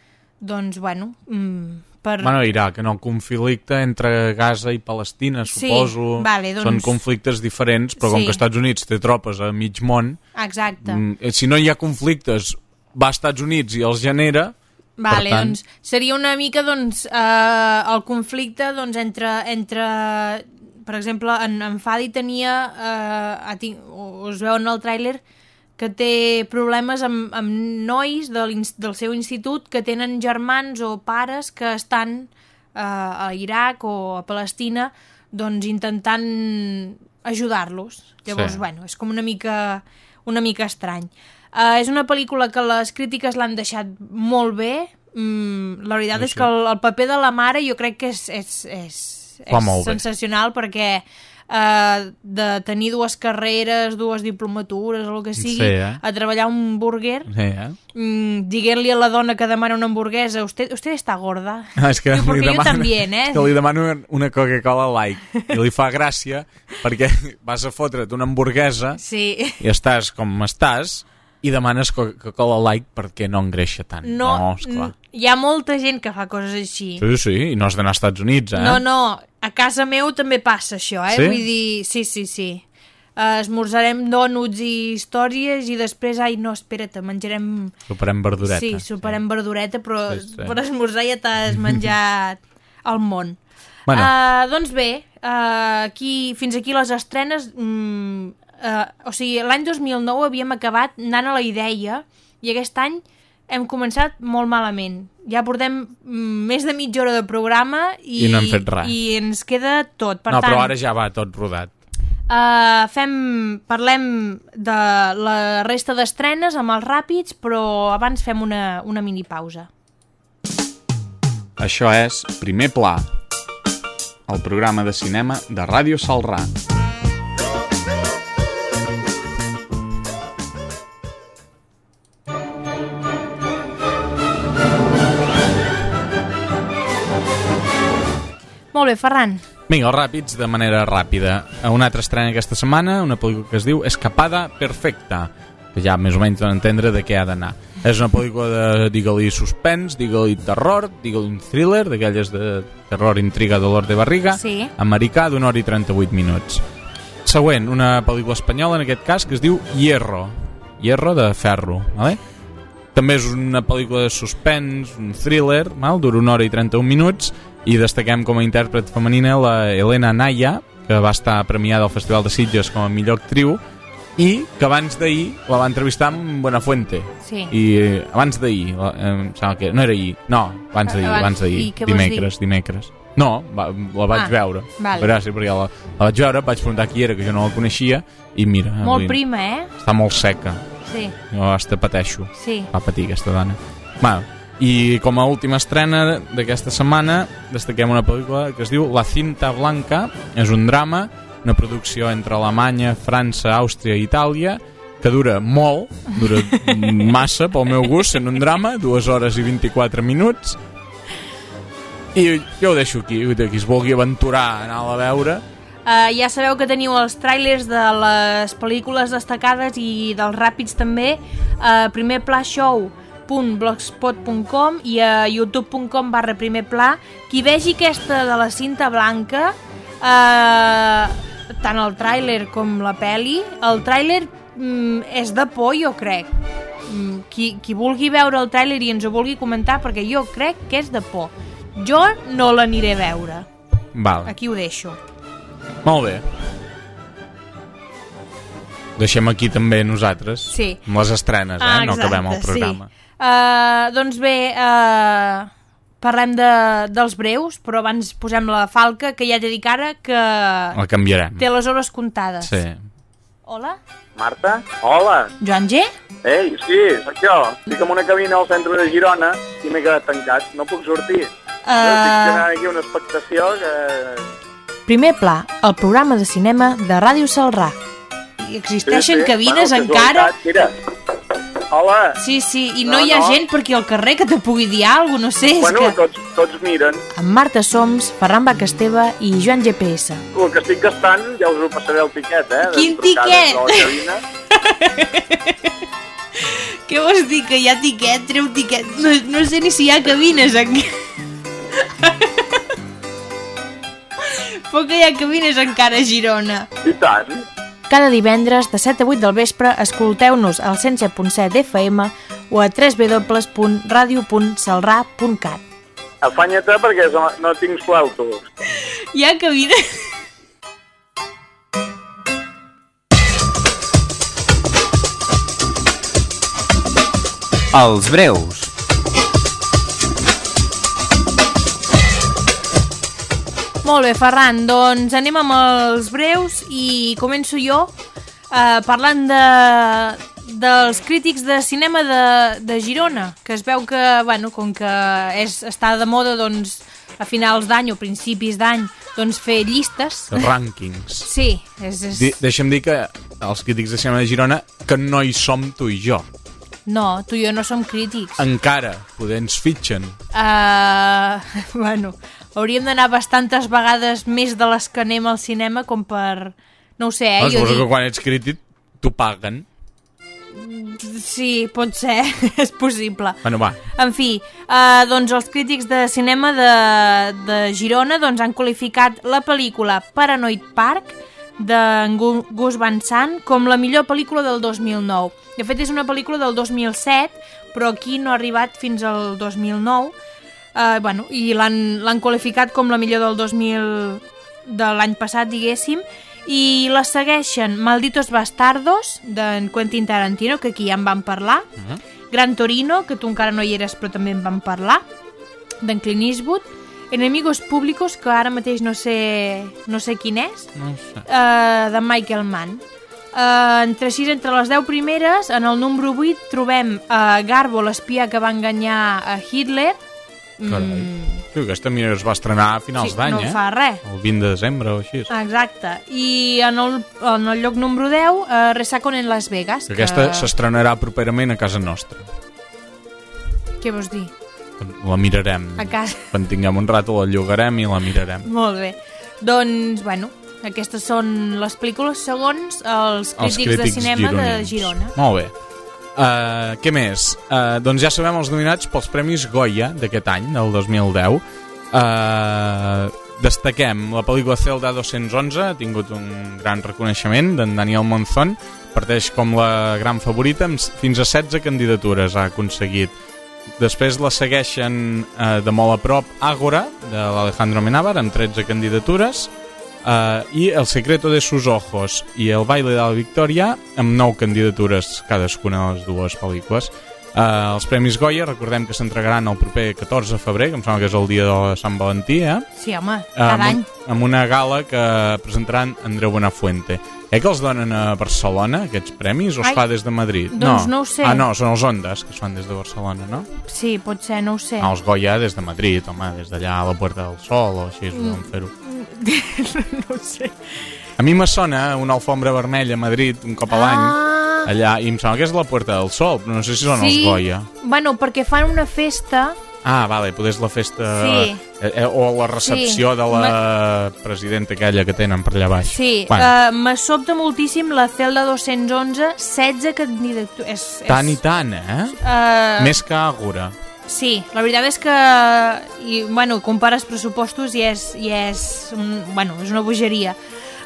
doncs, bueno, mm, per... Bueno, Iraq, el conflicte entre Gaza i Palestina, Sí, suposo. vale, doncs- Són conflictes diferents, però com Sí. que Estats Units té tropes a mig món, Exacte. mm, eh, si no hi ha conflictes, va a Estats Units i els genera, Vale, tant, doncs seria una mica doncs, eh, el conflicte doncs, entre, entre per exemple, en, en Fadi tenia eh, tin- us veu en el tràiler que té problemes amb, amb nois de del seu institut que tenen germans o pares que estan eh, a Iraq o a Palestina doncs intentant ajudar-los. Llavors, Sí. bueno, és com una mica, una mica estrany. Uh, és una pel·lícula que les crítiques l'han deixat molt bé. Mm, la veritat Sí, és que el, el paper de la mare jo crec que és, és, és, és molt bé. sensacional perquè uh, de tenir dues carreres, dues diplomatures o el que sigui, Sí, eh? a treballar un burger, sí, eh? mm, dient-li a la dona que demana una hamburguesa usted, usted està gorda? Ah, és que Diu, perquè jo també, eh? és que li demano una- Coca-Cola light i li fa gràcia perquè vas a fotre't una hamburguesa Sí. i estàs com estàs i demanes Coca-Cola light perquè no engreixa tant. No, no esclar. hi ha molta gent que fa coses així. Sí, sí, i no has d'anar als Estats Units, eh? No, no, a casa meu també passa això, eh? Sí? Vull dir, sí, sí, sí. Uh, esmorzarem donuts i històries i després, ai, no, espera't, menjarem... Soparem verdureta. Sí, soparem sí. verdureta, però Sí, sí. per esmorzar ja t'has menjat el món. Bueno. Uh, doncs bé, uh, aquí, fins aquí les estrenes... Mm, uh, o sigui, l'any 2009 havíem acabat anant a la idea i aquest any hem començat molt malament. Ja portem mm, més de mitja hora de programa i, I no hem fet res. i ens queda tot. Per no, tant, però ara ja va tot rodat. Uh, fem, parlem de la resta d'estrenes amb els ràpids, però abans fem una, una mini pausa. Això és Primer Pla, el programa de cinema de Ràdio Salrà. Molt bé, Ferran. Vinga, els ràpids de manera ràpida. Una altra estrena aquesta setmana, una pel·lícula que es diu Escapada Perfecta, que ja més o menys donen a entendre de què ha d'anar. És una pel·lícula de, digue-li, suspens, digue-li terror, digue-li un thriller, d'aquelles de terror, intriga, dolor de barriga, Sí. americà d'una hora i 38 minuts. Següent, una pel·lícula espanyola, en aquest cas, que es diu Hierro. Hierro de ferro, vale? També és una pel·lícula de suspens, un thriller, val? dura una hora i 31 minuts, i destaquem com a intèrpret femenina la Elena Naya, que va estar premiada al Festival de Sitges com a millor actriu, i que abans d'ahir la va entrevistar amb Buenafuente. Sí. I eh, abans d'ahir, em sembla que no era ahir, no, abans d'ahir, Abans- d'ahir, dimecres, dimecres. No, va, la vaig Ah, veure. vale. Gràcies, perquè la, la vaig veure, vaig preguntar qui era, que jo no la coneixia, i mira... Molt avui prima, eh? Està molt seca. Sí. Jo hasta pateixo. Sí. Va patir aquesta dona. Bueno, i com a última estrena d'aquesta setmana destaquem una pel·lícula que es diu La cinta blanca. És un drama, una producció entre Alemanya, França, Àustria i Itàlia que dura molt, dura massa pel meu gust, sent un drama, dues hores i 24 minuts. I jo ho deixo aquí, dir, qui es vulgui aventurar a anar a veure, Uh, ja sabeu que teniu els trailers de les pel·lícules destacades i dels ràpids també a primerplashow.blogspot.com i a youtube.com barra primerpla qui vegi aquesta de la cinta blanca uh, tant el tràiler com la peli el tràiler mm, és de por jo crec mm, qui, qui vulgui veure el tràiler i ens ho vulgui comentar perquè jo crec que és de por jo no l'aniré a veure val. aquí ho deixo Molt bé. Deixem aquí també nosaltres Sí. amb les estrenes, eh? Ah, no exacte, acabem el programa. Sí. Uh, doncs bé, uh, parlem de, dels breus, però abans posem la falca, que ja t'he dit ara que La canviarem. té les hores comptades. Sí. Hola? Marta? Hola. Joan G? Ei, sí, sóc jo. Estic en una cabina al centre de Girona i m'he quedat tancat. No puc sortir. Uh... Estic generant aquí una expectació que... Primer pla, el programa de cinema de Ràdio Salrà. I existeixen cabines bueno, encara... Mira. Hola. Sí, sí, i no, No, hi ha no. gent per aquí al carrer que te pugui dir alguna cosa, no sé. Bueno, que... tots, tots miren. Amb Marta Soms, Ferran Bacasteva i Joan GPS. El que estic gastant ja us ho passaré el tiquet, eh? Quin tiquet? Què vols dir, que hi ha tiquet? Treu tiquet? No, no sé ni si hi ha cabines aquí. Però que hi ha cabines encara a Girona. I tant. Cada divendres de 7 a 8 del vespre escolteu-nos al 107.7 d'FM o a www.radio.salrà.cat. Afanya-te perquè no, tinc flautos. Hi ha cabines... Els breus. Molt bé, Ferran, doncs anem amb els breus i començo jo eh, parlant de, dels crítics de cinema de, de Girona, que es veu que, bueno, com que és, està de moda doncs, a finals d'any o principis d'any doncs, fer llistes. Rànquings. Sí, és... és... Di deixa'm dir que els crítics de cinema de Girona que no hi som tu i jo. No, tu i jo no som crítics. Encara, poder ens fitxen. Uh, bueno, hauríem d'anar bastantes vegades més de les que anem al cinema com per... No ho sé, eh? no, suposo dic... que quan ets crític t'ho paguen. Sí, pot ser, és possible. Bueno, va. En fi, eh, doncs els crítics de cinema de, de Girona doncs, han qualificat la pel·lícula Paranoid Park de Gus Van Sant com la millor pel·lícula del 2009. De fet, és una pel·lícula del 2007, però aquí no ha arribat fins al 2009, eh, bueno, i l'han qualificat com la millor del 2000 de l'any passat, diguéssim, i la segueixen Malditos Bastardos, d'en Quentin Tarantino, que aquí ja en vam parlar, uh -huh. Gran Torino, que tu encara no hi eres però també en vam parlar, d'en Clint Eastwood, Enemigos Públicos, que ara mateix no sé, no sé quin és, no sé. uh, de Michael Mann. Uh, entre així, entre les 10 primeres, en el número 8 trobem uh, Garbo, l'espia que va enganyar a Hitler. Carai. Mm. Sí, aquesta mira, es va estrenar a finals Sí, d'any, no eh? fa res. El 20 de desembre o així. Exacte. I en el, en el lloc número 10, uh, Resacon en Las Vegas. Que aquesta s'estrenarà properament a casa nostra. Què vols dir? La mirarem. A casa. Quan tinguem un rato la llogarem i la mirarem. Molt bé. Doncs, bueno, aquestes són les pel·lícules segons els crítics, Els crítics de cinema gironins. de Girona. Molt bé. Uh, què més? Uh, doncs ja sabem els nominats pels Premis Goya d'aquest any, del 2010. Uh, destaquem la pel·lícula Zelda 211, ha tingut un gran reconeixement d'en Daniel Monzón, parteix com la gran favorita, amb fins a 16 candidatures ha aconseguit. Després la segueixen eh, de molt a prop Ágora, de l'Alejandro Menábar, amb 13 candidatures, Uh, i El secreto de sus ojos i El baile de la victòria amb 9 candidatures cadascuna de les dues pel·lícules uh, els Premis Goya recordem que s'entregaran el proper 14 de febrer que em sembla que és el dia de Sant Valentí eh? Sí, home, Uh, cada amb, any. amb una gala que presentaran Andreu Buenafuente eh que els donen a Barcelona aquests premis o es Ai, fa des de Madrid? doncs no ho sé. Ah, no, són els Ondas que es fan des de Barcelona, no? Sí, pot ser, no ho sé. Ah, els Goya des de Madrid, home, des d'allà a la Puerta del Sol o així, Mm. mm. fer-ho. no sé. A mi me sona una alfombra vermella a Madrid un cop a l'any, Ah. allà, i em sembla que és la Puerta del Sol, però no sé si són sí. els Goya. Bueno, perquè fan una festa... Ah, vale, potser és la festa... Sí. Eh, eh, o la recepció Sí. de la presidenta aquella que tenen per allà baix. Sí, Bueno, uh, me sobta moltíssim la Celda 211, 16 candidatures. És, és, tant i tant, eh? Uh, Més que Àgora. Sí, la veritat és que i, bueno, compares pressupostos i és, i és, un, bueno, és una bogeria.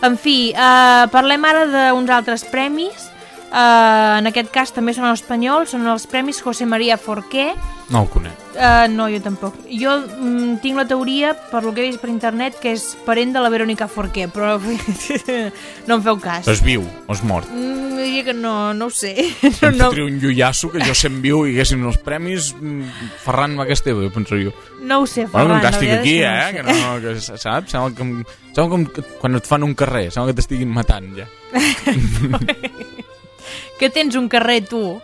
En fi, eh, parlem ara d'uns altres premis. Eh, en aquest cas també són espanyols, són els Premis José María Forqué. No el conec. Uh, no, jo tampoc. Jo mm, tinc la teoria, per lo que he vist per internet, que és parent de la Verónica Forqué, però no em feu cas. És viu o és mort? Mm, diria que no, no ho sé. No, No, em no, un llullasso que jo sent viu i haguessin els premis mm, Ferran Macasteu, jo penso jo. no ho sé, Bueno, Ferran. que estic la veritat aquí, eh? que Que no, que, saps? Sembla com, sembla com que quan et fan un carrer, sembla que t'estiguin matant, ja. Que tens un carrer, tu?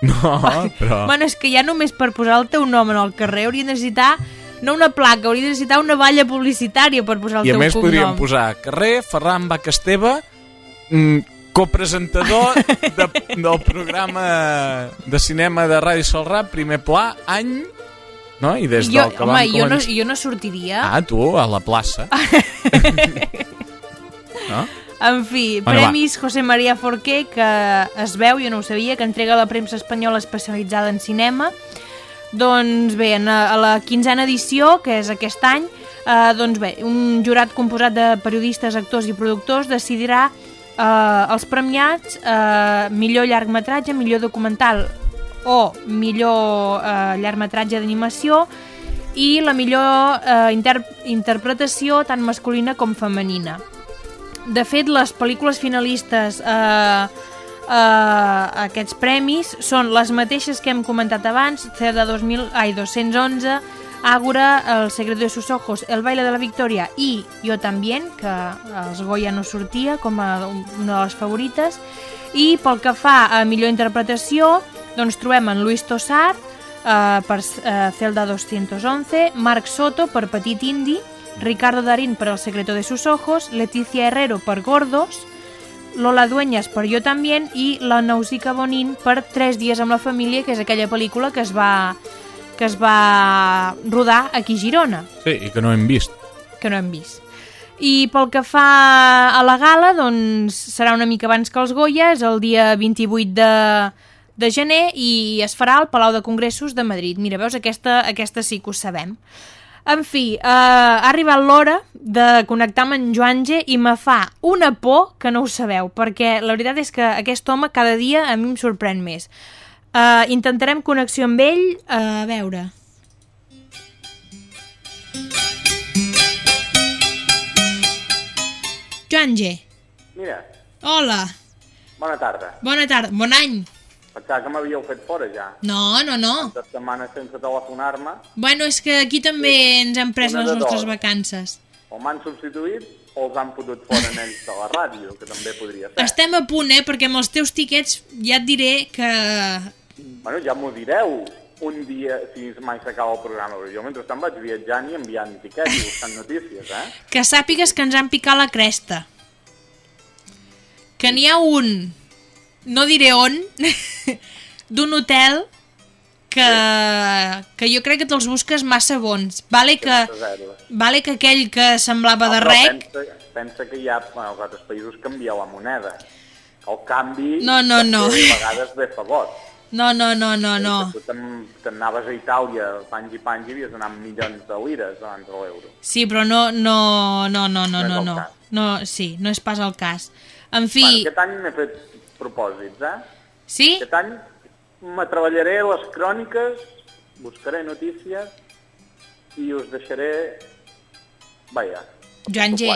No, però... Bueno, és que ja només per posar el teu nom en el carrer hauria de necessitar no una placa, hauria de necessitar una valla publicitària per posar el I a teu més cognom. podríem posar carrer Ferran Bacasteva, mm, copresentador de, del programa de cinema de Ràdio Salrà, primer pla, any, no? I des jo, del que home, vam jo no, començar... jo no sortiria. Ah, tu, a la plaça. no? En fi, Bueno, Premis José María Forqué, que es veu, jo no ho sabia, que entrega la premsa espanyola especialitzada en cinema. Doncs bé, a la quinzena edició, que és aquest any, eh, doncs bé, un jurat composat de periodistes, actors i productors decidirà eh, els premiats eh, millor llargmetratge, millor documental o millor eh, llargmetratge d'animació i la millor eh, inter interpretació tant masculina com femenina. De fet, les pel·lícules finalistes eh, eh, aquests premis són les mateixes que hem comentat abans, Cerda 2000, ai, 211, Ágora, El secreto de sus ojos, El baile de la victòria i Jo també, que els Goya no sortia com a una de les favorites. I pel que fa a millor interpretació, doncs trobem en Luis Tossar eh, per eh, Celda 211, Marc Soto per Petit Indi, Ricardo Darín per El secreto de sus ojos, Leticia Herrero per Gordos, Lola Dueñas per Jo també i la Nausica Bonin per Tres dies amb la família, que és aquella pel·lícula que es va que es va rodar aquí a Girona, Sí, i que no hem vist. que no hem vist. I pel que fa a la gala, doncs serà una mica abans que els Goya, és el dia 28 de, de gener i es farà al Palau de Congressos de Madrid. Mira, veus, aquesta, aquesta sí que ho sabem. En fi, uh, ha arribat l'hora de connectar amb en Joan G i me fa una por que no ho sabeu, perquè la veritat és que aquest home cada dia a mi em sorprèn més. Uh, intentarem connexió amb ell, uh, a veure... Joan G. Mira, Hola, bona tarda. bona tarda, bon any. Pensava que m'havíeu fet fora ja. No, no, no. Tantes setmanes sense telefonar-me. Bueno, és que aquí també ens han pres Una les nostres dos. vacances. O m'han substituït o els han fotut fora en ells de la ràdio, que també podria ser. Estem a punt, eh? Perquè amb els teus tiquets ja et diré que... Bueno, ja m'ho direu un dia, si mai s'acaba el programa, però jo mentrestant vaig viatjant i enviant tiquets i buscant notícies, eh? Que sàpigues que ens han picat la cresta. Que n'hi ha un, no diré on, d'un hotel que, que jo crec que te'ls busques massa bons. Vale que, vale que aquell que semblava de Però rec... Pensa, pensa que hi ha, bueno, als altres països canvia la moneda. El canvi No, no, no. a vegades ve a favor. No, no, no, no, no. Tu t'anaves a Itàlia, pangi pangi, havies d'anar amb milions de lires abans de l'euro. Sí, però no, no, no, no, no, No no, no. no. Sí, no és pas el cas. En fi, Bueno, aquest any m'he fet propòsits, eh? sí? Aquest any me treballaré les cròniques, buscaré notícies i us deixaré... Vaja, Joan G,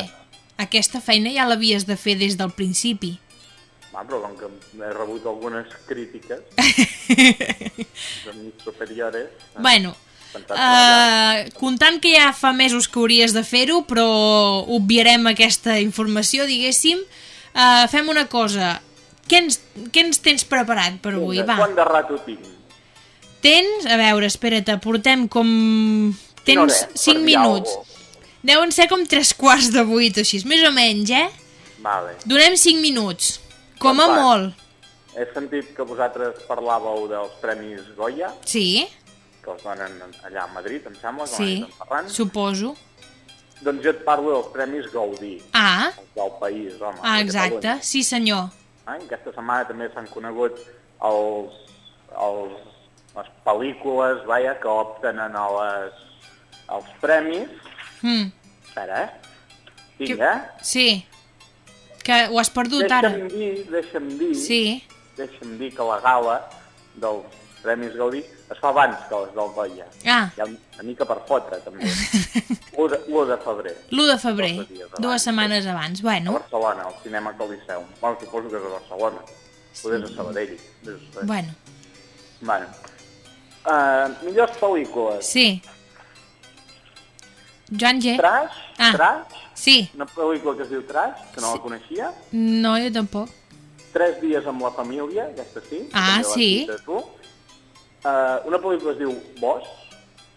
aquesta feina ja l'havies de fer des del principi. va, però com que he rebut algunes crítiques de mis superiores... eh, Bueno, uh, comptant que ja fa mesos que hauries de fer-ho, però obviarem aquesta informació, diguéssim, uh, fem una cosa. Què ens, què ens tens preparat per avui? Va. Quant de rato tinc? Tens, a veure, espera't, portem com... Tens hora és? 5 Per dir minuts. Deuen ser com tres quarts de vuit o així, més o menys, eh? Vale. Donem 5 minuts, com a Va. molt. He sentit que vosaltres parlàveu dels Premis Goya, Sí, que els donen allà a Madrid, em sembla, com sí, a Ferran. suposo. Doncs jo et parlo dels Premis Gaudí, Ah, del país, home. ah exacte, sí senyor. Eh? Aquesta setmana també s'han conegut els, els, les pel·lícules vaja, que opten a les, als premis. Mm. Espera, eh? Tinc, Que- eh? Sí, que ho has perdut ara. Deixa'm dir, deixa'm dir, Sí, deixa'm dir que la gala dels Premis Gaudí es fa abans que les del Goya. Ah. Hi ha una mica per fotre, també. 1 de, 1 de febrer, l'1 de febrer, abans, dues setmanes abans. a Bueno, Barcelona, al cinema Coliseum. Bueno, suposo que és a Barcelona. Poder és a Sabadell. a bueno, Bueno. Uh, millors pel·lícules. sí. Joan G. Trash? Ah. Trash? Sí, Una pel·lícula que es diu Trash, que no la coneixia. no, jo tampoc. Tres dies amb la família, aquesta sí. Ah, sí. Tu. Uh, una pel·lícula es diu Boss.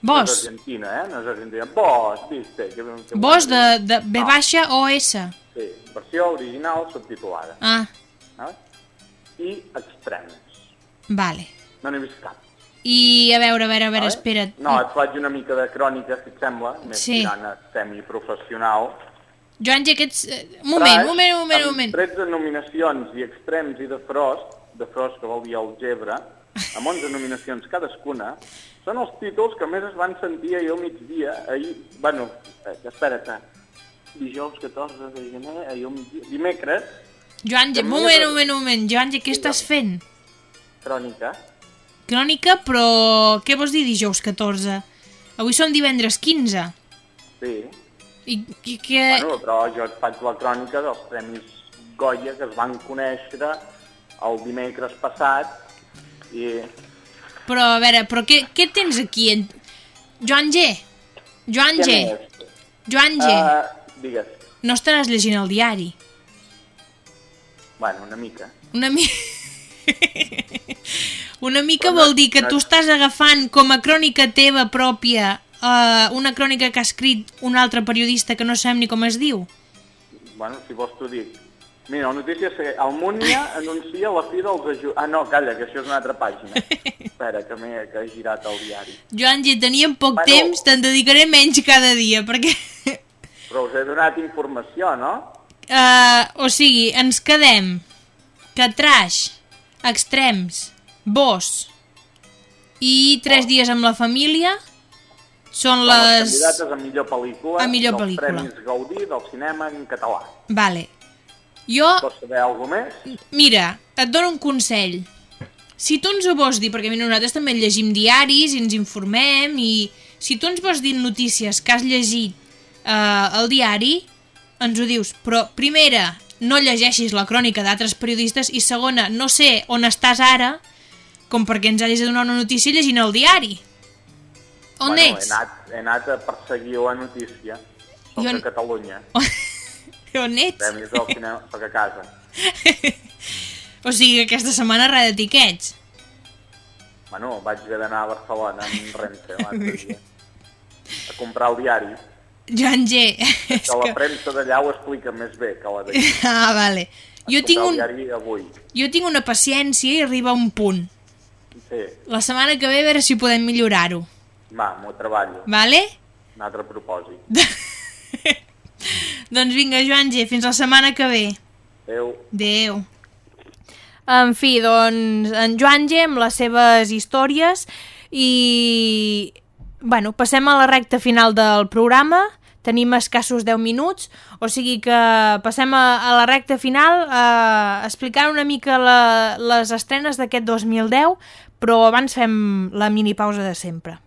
No Boss. és argentina, eh? No és argentina. Boss, viste. Que, Boss de, de B baixa o S. Sí, versió original subtitulada. Ah, No? I Extremes. vale. No n'he vist cap. I a veure, a veure, a veure, Vale? espera't. No, et faig una mica de crònica, si et sembla, més Sí. tirant a semiprofessional. Joan G, aquests... eh, Un moment, un moment, un moment, un moment. Amb 13 nominacions i extrems i de Frost, de Frost que vol dir el gebre, amb 11 nominacions cadascuna, són els títols que més es van sentir ahir al migdia, ahir, bueno, eh, espera't, dijous 14 de gener, ahir al migdia, dimecres, Joan un moment, un moment, un moment. Joan què estàs fent? crònica, Crònica, però què vols dir dijous 14? Avui som divendres 15. sí, I, i què... bueno, però jo et faig la crònica dels Premis Goya que es van conèixer el dimecres passat i Però, a veure, però què, què tens aquí? En... Joan G. Joan G. Joan G. Uh, digues, No estaràs llegint el diari. bueno, una mica. Una mica... Una mica no- vol dir que no- tu estàs agafant com a crònica teva pròpia uh, una crònica que ha escrit un altre periodista que no sabem ni com es diu. Bueno, si vols t'ho dic. Mira, la notícia és que Almúnia anuncia la fi dels ajuts... Ah, no, calla, que això és una altra pàgina. Espera, que m'he que he girat el diari. Joan G, teníem poc Bueno. temps, te'n dedicaré menys cada dia, perquè... Però us he donat informació, no? Uh, o sigui, ens quedem que trash, extrems, boss i tres dies amb la família Són Són les... candidates a millor pel·lícula A millor dels pel·lícula. Premis Gaudí del cinema en català. Vale. Jo, Vols saber alguna més? mira, et dono un consell. Si tu ens ho vols dir, perquè mira, nosaltres també llegim diaris i ens informem, i si tu ens vols dir notícies que has llegit eh, al diari, ens ho dius. Però, primera, no llegeixis la crònica d'altres periodistes, i segona, no sé on estàs ara, com perquè ens hagis de donar una notícia llegint el diari. On bueno, ets? He anat, he anat a perseguir la notícia. Soc I on- a Catalunya. On ets? Premis del cinema, soc a casa. O sigui, que aquesta setmana res de tiquets. Bueno, vaig haver d'anar a Barcelona amb Renfe l'altre dia. A comprar el diari. Joan G. Que la premsa d'allà ho explica més bé que la d'aquí. Ah, vale. Jo tinc, un, avui. jo tinc una paciència i arriba a un punt. Sí, La setmana que ve a veure si podem millorar-ho. va, m'ho treballo. Vale? Un altre propòsit. Doncs vinga, Joan G, fins la setmana que ve. Adéu. Adéu. En fi, doncs, en Joan G amb les seves històries i... Bueno, passem a la recta final del programa. Tenim escassos 10 minuts, o sigui que passem a, a la recta final a explicar una mica la, les estrenes d'aquest 2010, però abans fem la mini pausa de sempre.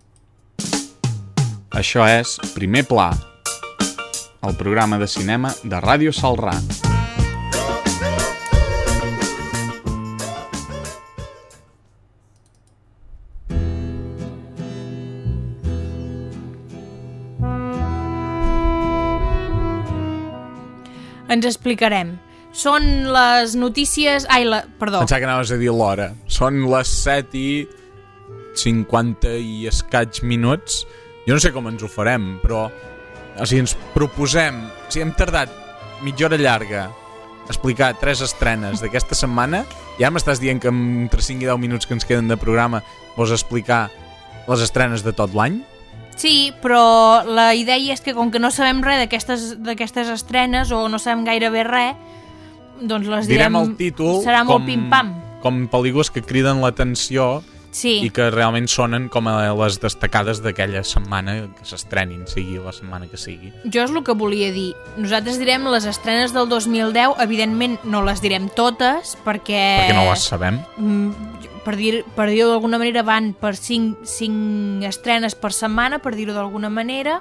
Això és Primer Pla, el programa de cinema de Ràdio Salrà. Ens explicarem. Són les notícies... Ai, la... perdó. Pensava que anaves a dir l'hora. Són les 7 i 50 i escaig minuts. Jo no sé com ens ho farem, però... O sigui, ens proposem... O sigui, hem tardat mitja hora llarga explicar tres estrenes d'aquesta setmana i ara m'estàs dient que entre 5 i 10 minuts que ens queden de programa vols explicar les estrenes de tot l'any? Sí, però la idea és que com que no sabem res d'aquestes d'aquestes estrenes o no sabem gairebé res, doncs les direm... Direm el títol Serà molt com, pim-pam. com pel·lícules que criden l'atenció Sí. i que realment sonen com a les destacades d'aquella setmana que s'estrenin, sigui la setmana que sigui. Jo és el que volia dir. Nosaltres direm les estrenes del 2010, evidentment no les direm totes, perquè... Perquè no les sabem. Mm, per dir- per dir-ho d'alguna manera van per 5, 5 estrenes per setmana, per dir-ho d'alguna manera,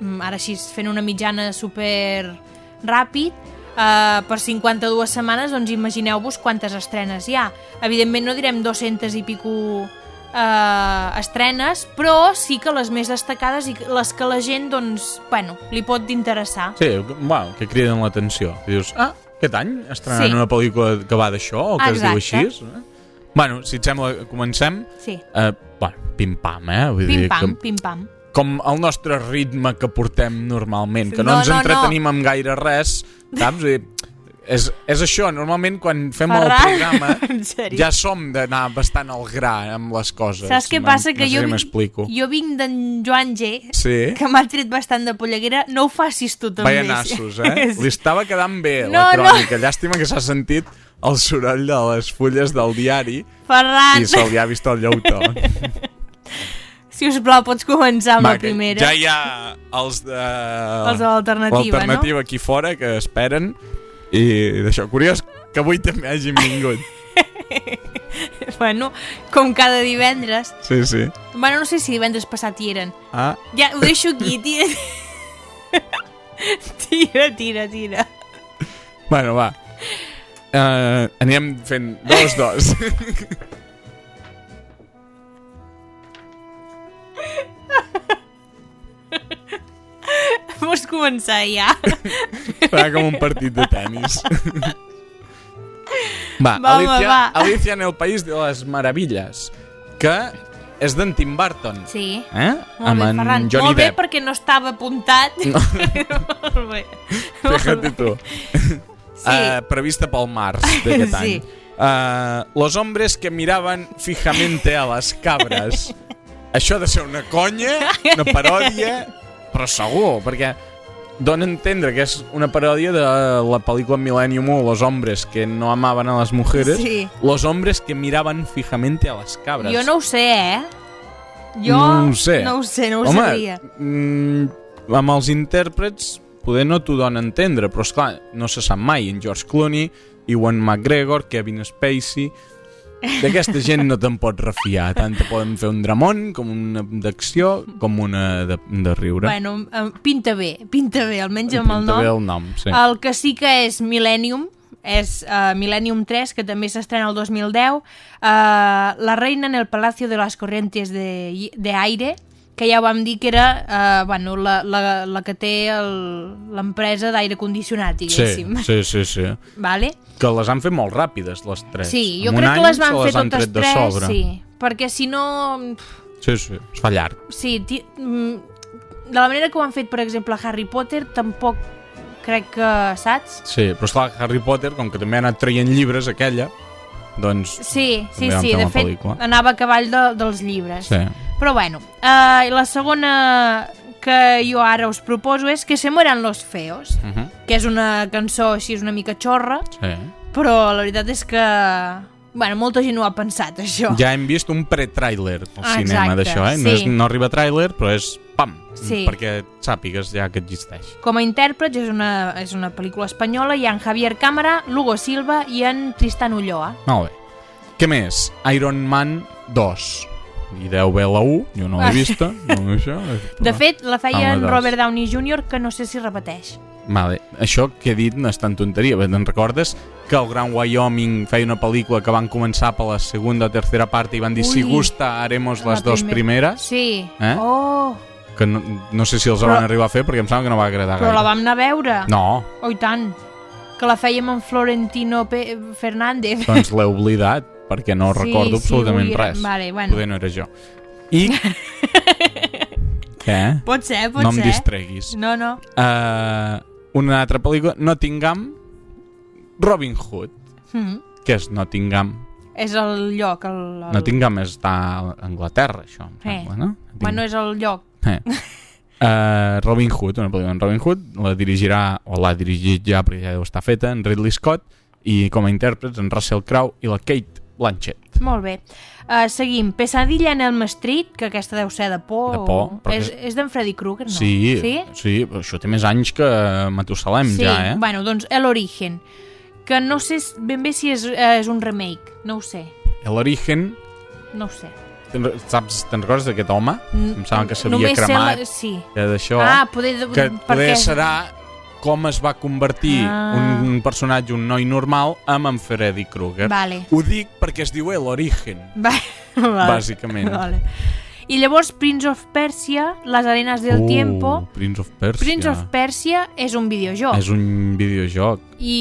Mm, ara així fent una mitjana super ràpid, uh, per 52 setmanes, doncs imagineu-vos quantes estrenes hi ha. Evidentment no direm 200 i pico uh, estrenes, però sí que les més destacades i les que la gent, doncs, bueno, li pot interessar. Sí, bueno, que criden l'atenció. Dius, ah, aquest any estrenaran Sí. una pel·lícula que va d'això o que es diu Exacte. així? Eh? Bueno, si et sembla, comencem. Sí. Eh, bueno, pim-pam, eh? Vull Pim-pam, que, pim-pam. Com el nostre ritme que portem normalment, que no, No, ens no, no. entretenim amb gaire res, saps? Dir, és, és això, normalment quan fem el Ferran, programa en sèrio? ja som d'anar bastant al gra amb les coses. Saps què No- passa? no Que sé jo, si jo vinc d'en Joan G, Sí. que m'ha tret bastant de polleguera. No ho facis tu també. Vaya nassos, eh? Li estava quedant bé No, la no. crònica. Llàstima que s'ha sentit el soroll de les fulles del diari Ferran. i se li ha vist el lleutó. Si us plau, pots començar amb Va, la primera. Ja hi ha els de... Els de l'alternativa, l'alternativa aquí fora que esperen i d'això. Curiós que avui també hagin vingut. Bueno, com cada divendres. Sí, sí. Bueno, no sé si divendres passat hi eren. Ah, Ja, ho deixo aquí, tira. tira, tira, tira. bueno, va. Uh, anem fent dos, dos. Vols començar ja? Serà com un partit de tennis. Va, Va, Alicia, va. Alicia en el País de les Meravilles, que és d'en Tim Burton. Sí. Eh? Molt Amb bé, en Ferran. Johnny Molt bé, Depp. perquè no estava apuntat. No. Molt bé. Fíjate tu. Sí. Eh, prevista pel març d'aquest Sí. any. Eh, los hombres que miraban fijamente a las cabras. Això ha de ser una conya, una paròdia, però segur, perquè dona a entendre que és una paròdia de la pel·lícula Millennium 1, Los hombres que no amaban a las mujeres, Sí. los hombres que miraban fijamente a las cabras. Jo no ho sé, eh? Jo no ho sé. no ho sé, no ho Home, sabria. Mm, amb els intèrprets poder no t'ho dona a entendre, però és clar, no se sap mai. En George Clooney, Ewan McGregor, Kevin Spacey... D'aquesta gent no te'n pots refiar. Tant te poden fer un dramón com una d'acció com una de, de riure. Bueno, em- pinta bé, pinta bé, almenys amb el Pinta nom. bé el nom, sí. El que sí que és Millennium, és uh, Millennium 3, que també s'estrena el 2010, uh, La reina en el Palacio de las Corrientes de, de Aire, que ja vam dir que era uh, bueno, la, la, la que té l'empresa d'aire condicionat, Sí, diguéssim. sí, sí, sí. Vale? Que les han fet molt ràpides, les tres. Sí, jo En crec que les van fer han totes tres, sobre. sí, perquè si no... Sí, sí, es fa llarg. Sí, ti, mm, de la manera que ho han fet, per exemple, a Harry Potter, tampoc crec que, saps? Sí, però esclar, Harry Potter, com que també ha anat traient llibres, aquella, doncs... Sí, sí, sí, de fet, pel·lícula. anava a cavall de, dels llibres. Sí. Però bueno, uh, la segona que jo ara us proposo és Que se mueran los feos, Uh -huh. que és una cançó així una mica xorra, sí. però la veritat és que... Bueno, molta gent ho ha pensat, això. Ja hem vist un pretràiler al Ah, cinema d'això, eh? No, és, sí. no arriba tràiler, però és pam, Sí. perquè sàpigues ja que existeix. Com a intèrprets és una, és una pel·lícula espanyola, hi ha en Javier Cámara, Lugo Silva i en Tristan Ulloa. Molt bé. Què més? Iron Man 2. I deu haver la 1, jo no l'he vista. no, això, De fet, la feia en la. Robert Downey Jr., que no sé si repeteix. Vale. Això que he dit no és tan tonteria. Bé, Te'n recordes que el Gran Wyoming feia una pel·lícula que van començar per la segona o tercera part i van dir Ui. si gusta haremos La les dos primer- primeres? Sí. Eh? Oh, Que no, no sé si els Però- van arribar a fer perquè em sembla que no va agradar però gaire. la vam anar a veure. No, Oh, i tant. Que la fèiem amb Florentino Pe Fernández. doncs l'he oblidat perquè no Sí, recordo sí, absolutament era- res. vale, bueno. Poder no era jo. I... Què? Pot ser, pot no em ser. distreguis. No, no. Uh, una altra pel·lícula, Nottingham, Robin Hood. Mm. Què és Nottingham? És el lloc. El, el... Nottingham està a Anglaterra, això, Eh. sembla, no? Bueno, és el lloc. Eh. Uh, Robin Hood, una pel·lícula en Robin Hood, la dirigirà, o l'ha dirigit ja, perquè ja deu estar feta, en Ridley Scott, i com a intèrprets en Russell Crowe i la Kate Blanchett. Molt bé. Uh, seguim. Pesadilla en Elm Street, que aquesta deu ser de por. De por, o- perquè És, és d'en Freddy Krueger, no? Sí, Sí? sí, però això té més anys que Matusalem, sí. ja, eh? Bueno, doncs El Origen, que no sé ben bé si és, eh, és un remake. No ho sé. L'origen, No ho sé. Te'n saps, te'n recordes d'aquest home? Em sembla que s'havia cremat. la- sí. Que d'això... Ah, poder de- que poder serà com es va convertir Ah. un personatge, un noi normal, amb en Freddy Krueger. Vale. Ho dic perquè es diu l'origen. Va, vale. Bàsicament. Vale. I llavors Prince of Persia, Les arenas del Uh, tiempo. Prince of Persia. Prince of Persia és un videojoc. És un videojoc. I,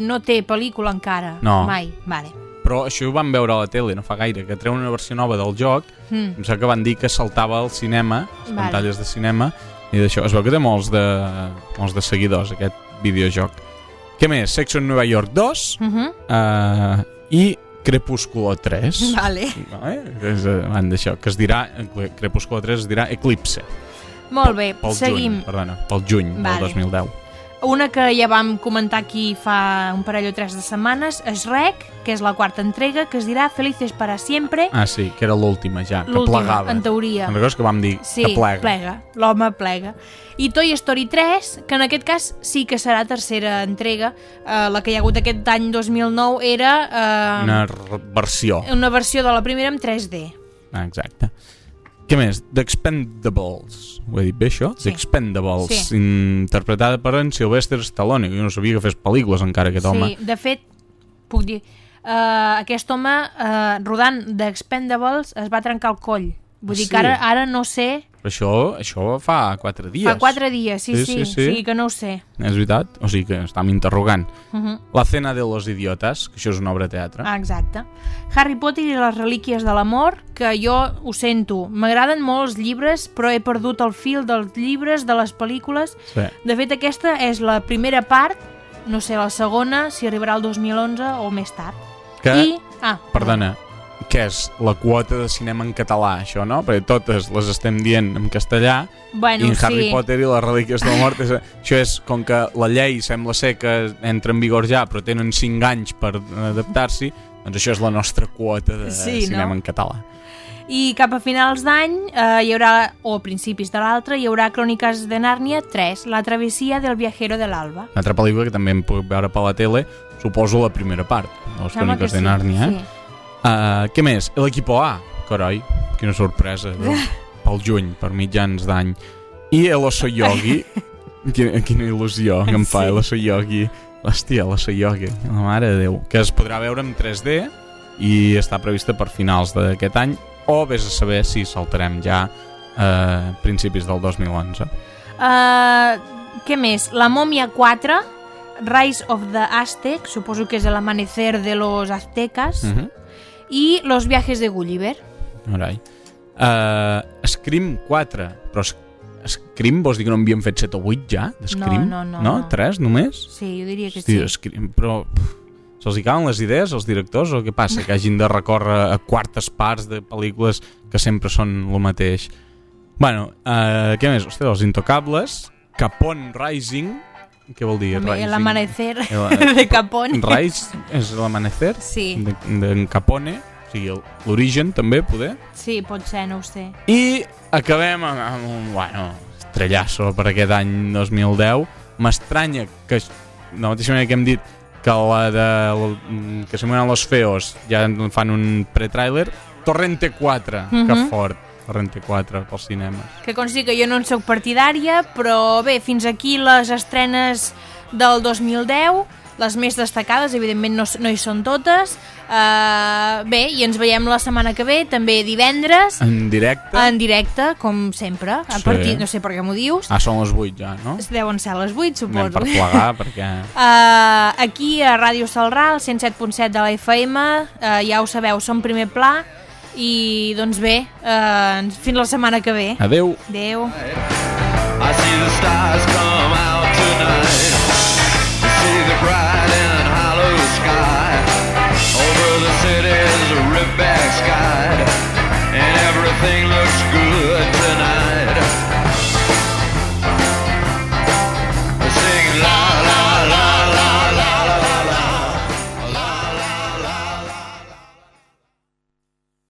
I no té pel·lícula encara. No. Mai. Vale. Però això ho vam veure a la tele no fa gaire, que treu una versió nova del joc, Mm. em sembla que van dir que saltava al cinema, les Vale. pantalles de cinema, i d'això. Es veu que té molts de, molts de seguidors, aquest videojoc. Què més? Sexo en Nova York 2 Uh -huh. uh, i Crepúsculo 3. Vale. Vale? Eh, van d'això, que es dirà, Crepúsculo 3 es dirà Eclipse. Molt bé, Pel seguim. juny, perdona, pel juny Vale. del 2010. Una que ja vam comentar aquí fa un parell o tres de setmanes és Rec, que és la quarta entrega, que es dirà Felices para siempre. Ah, sí, que era l'última ja, que plegava. en teoria. Te'n recordes que vam dir Sí, que plega? plega. L'home plega. I Toy Story 3, que en aquest cas sí que serà tercera entrega. Uh, la que hi ha hagut aquest any 2009 era uh, Una versió. una versió de la primera en 3D. Ah, exacte. Què més? The Expendables. Ho he dit bé, això? Sí. The Expendables. Sí. Interpretada per en Sylvester Stallone. Jo no sabia que fes pel·lícules encara, aquest home. Sí, de fet, puc dir, uh, aquest home uh, rodant d'Expendables es va trencar el coll. Vull Ah, dir sí? que ara, ara no sé... Però això, això fa quatre dies. Fa quatre dies, sí, sí, sí, sí, sí. sí que no ho sé. És veritat? O sigui que estàvem interrogant. Uh -huh. La cena de los idiotes, que això és una obra de teatre. Ah, exacte. Harry Potter i les relíquies de l'amor, que jo ho sento, m'agraden molt els llibres, però he perdut el fil dels llibres, de les pel·lícules. Sí. De fet, aquesta és la primera part, no sé, la segona, si arribarà el 2011 o més tard. Que, I... Ah, perdona, què és la quota de cinema en català, això, no? Perquè totes les estem dient en castellà Bueno, i en Harry sí. Potter i les relíquies de la mort és, això és com que la llei sembla ser que entra en vigor ja però tenen 5 anys per adaptar-s'hi doncs això és la nostra quota de Sí, cinema no? en català I cap a finals d'any eh, hi haurà, o a principis de l'altre, hi haurà Cròniques de Nàrnia 3, La travessia del viajero de l'alba. Una altra pel·lícula que també em puc veure per la tele, suposo la primera part, les Sembla que Cròniques de sí, Nàrnia. sí. Eh? Uh, què més? L'equipo A. Carai, quina sorpresa. No? Pel juny, per mitjans d'any. I El Oso Yogi. quina, quina il·lusió que em fa Sí. El Oso Yogi. Hòstia, El Oso Yogi. La mare de Déu. Que es podrà veure en 3D i està prevista per finals d'aquest any o vés a saber si saltarem ja a principis del 2011. Uh, què més? La Mòmia 4, Rise of the Aztec, suposo que és el amanecer de los aztecas, Uh -huh. I Los viajes de Gulliver. Carai. Uh, Scream 4, però Scream vols dir que no en havien fet 7 o 8 ja? Scream? No, no, no, No? no. 3 només? Sí, jo diria que Hòstia, sí. Scream, però se'ls hi cauen les idees als directors o què passa? Que hagin de recórrer a quartes parts de pel·lícules que sempre són el mateix. Bueno, uh, què més? Hòstia, els Intocables, Capone Rising, què vol dir? L'amanecer El- de Capone. Rise és l'amanecer? Sí. De, de Capone, o sigui, l'origen també, poder. Sí, pot ser, no ho sé. I acabem amb, amb un, bueno, estrellasso per aquest any 2010. M'estranya que, de la mateixa manera que hem dit que la de que s'anomenen Los Feos ja fan un pretràiler, Torrente 4, Mhm. que fort, Torrente 4 pels cinemes. Que consti que jo no en sóc partidària, però bé, fins aquí les estrenes del 2010, les més destacades, evidentment no, no hi són totes. Uh, bé, i ens veiem la setmana que ve, també divendres, En directe? en directe, com sempre. A Sí. partir, no sé per què m'ho dius. Ah, són les 8 ja, no? Deuen ser les 8, suposo. Anem per plegar, perquè... Uh, aquí a Ràdio Salrà, al 107.7 de la FM, uh, ja ho sabeu, som primer pla i doncs bé, uh, fins la setmana que ve. Adeu. Adeu. I see the stars come out tonight. I see the bright and hollow sky. Over the city's sky.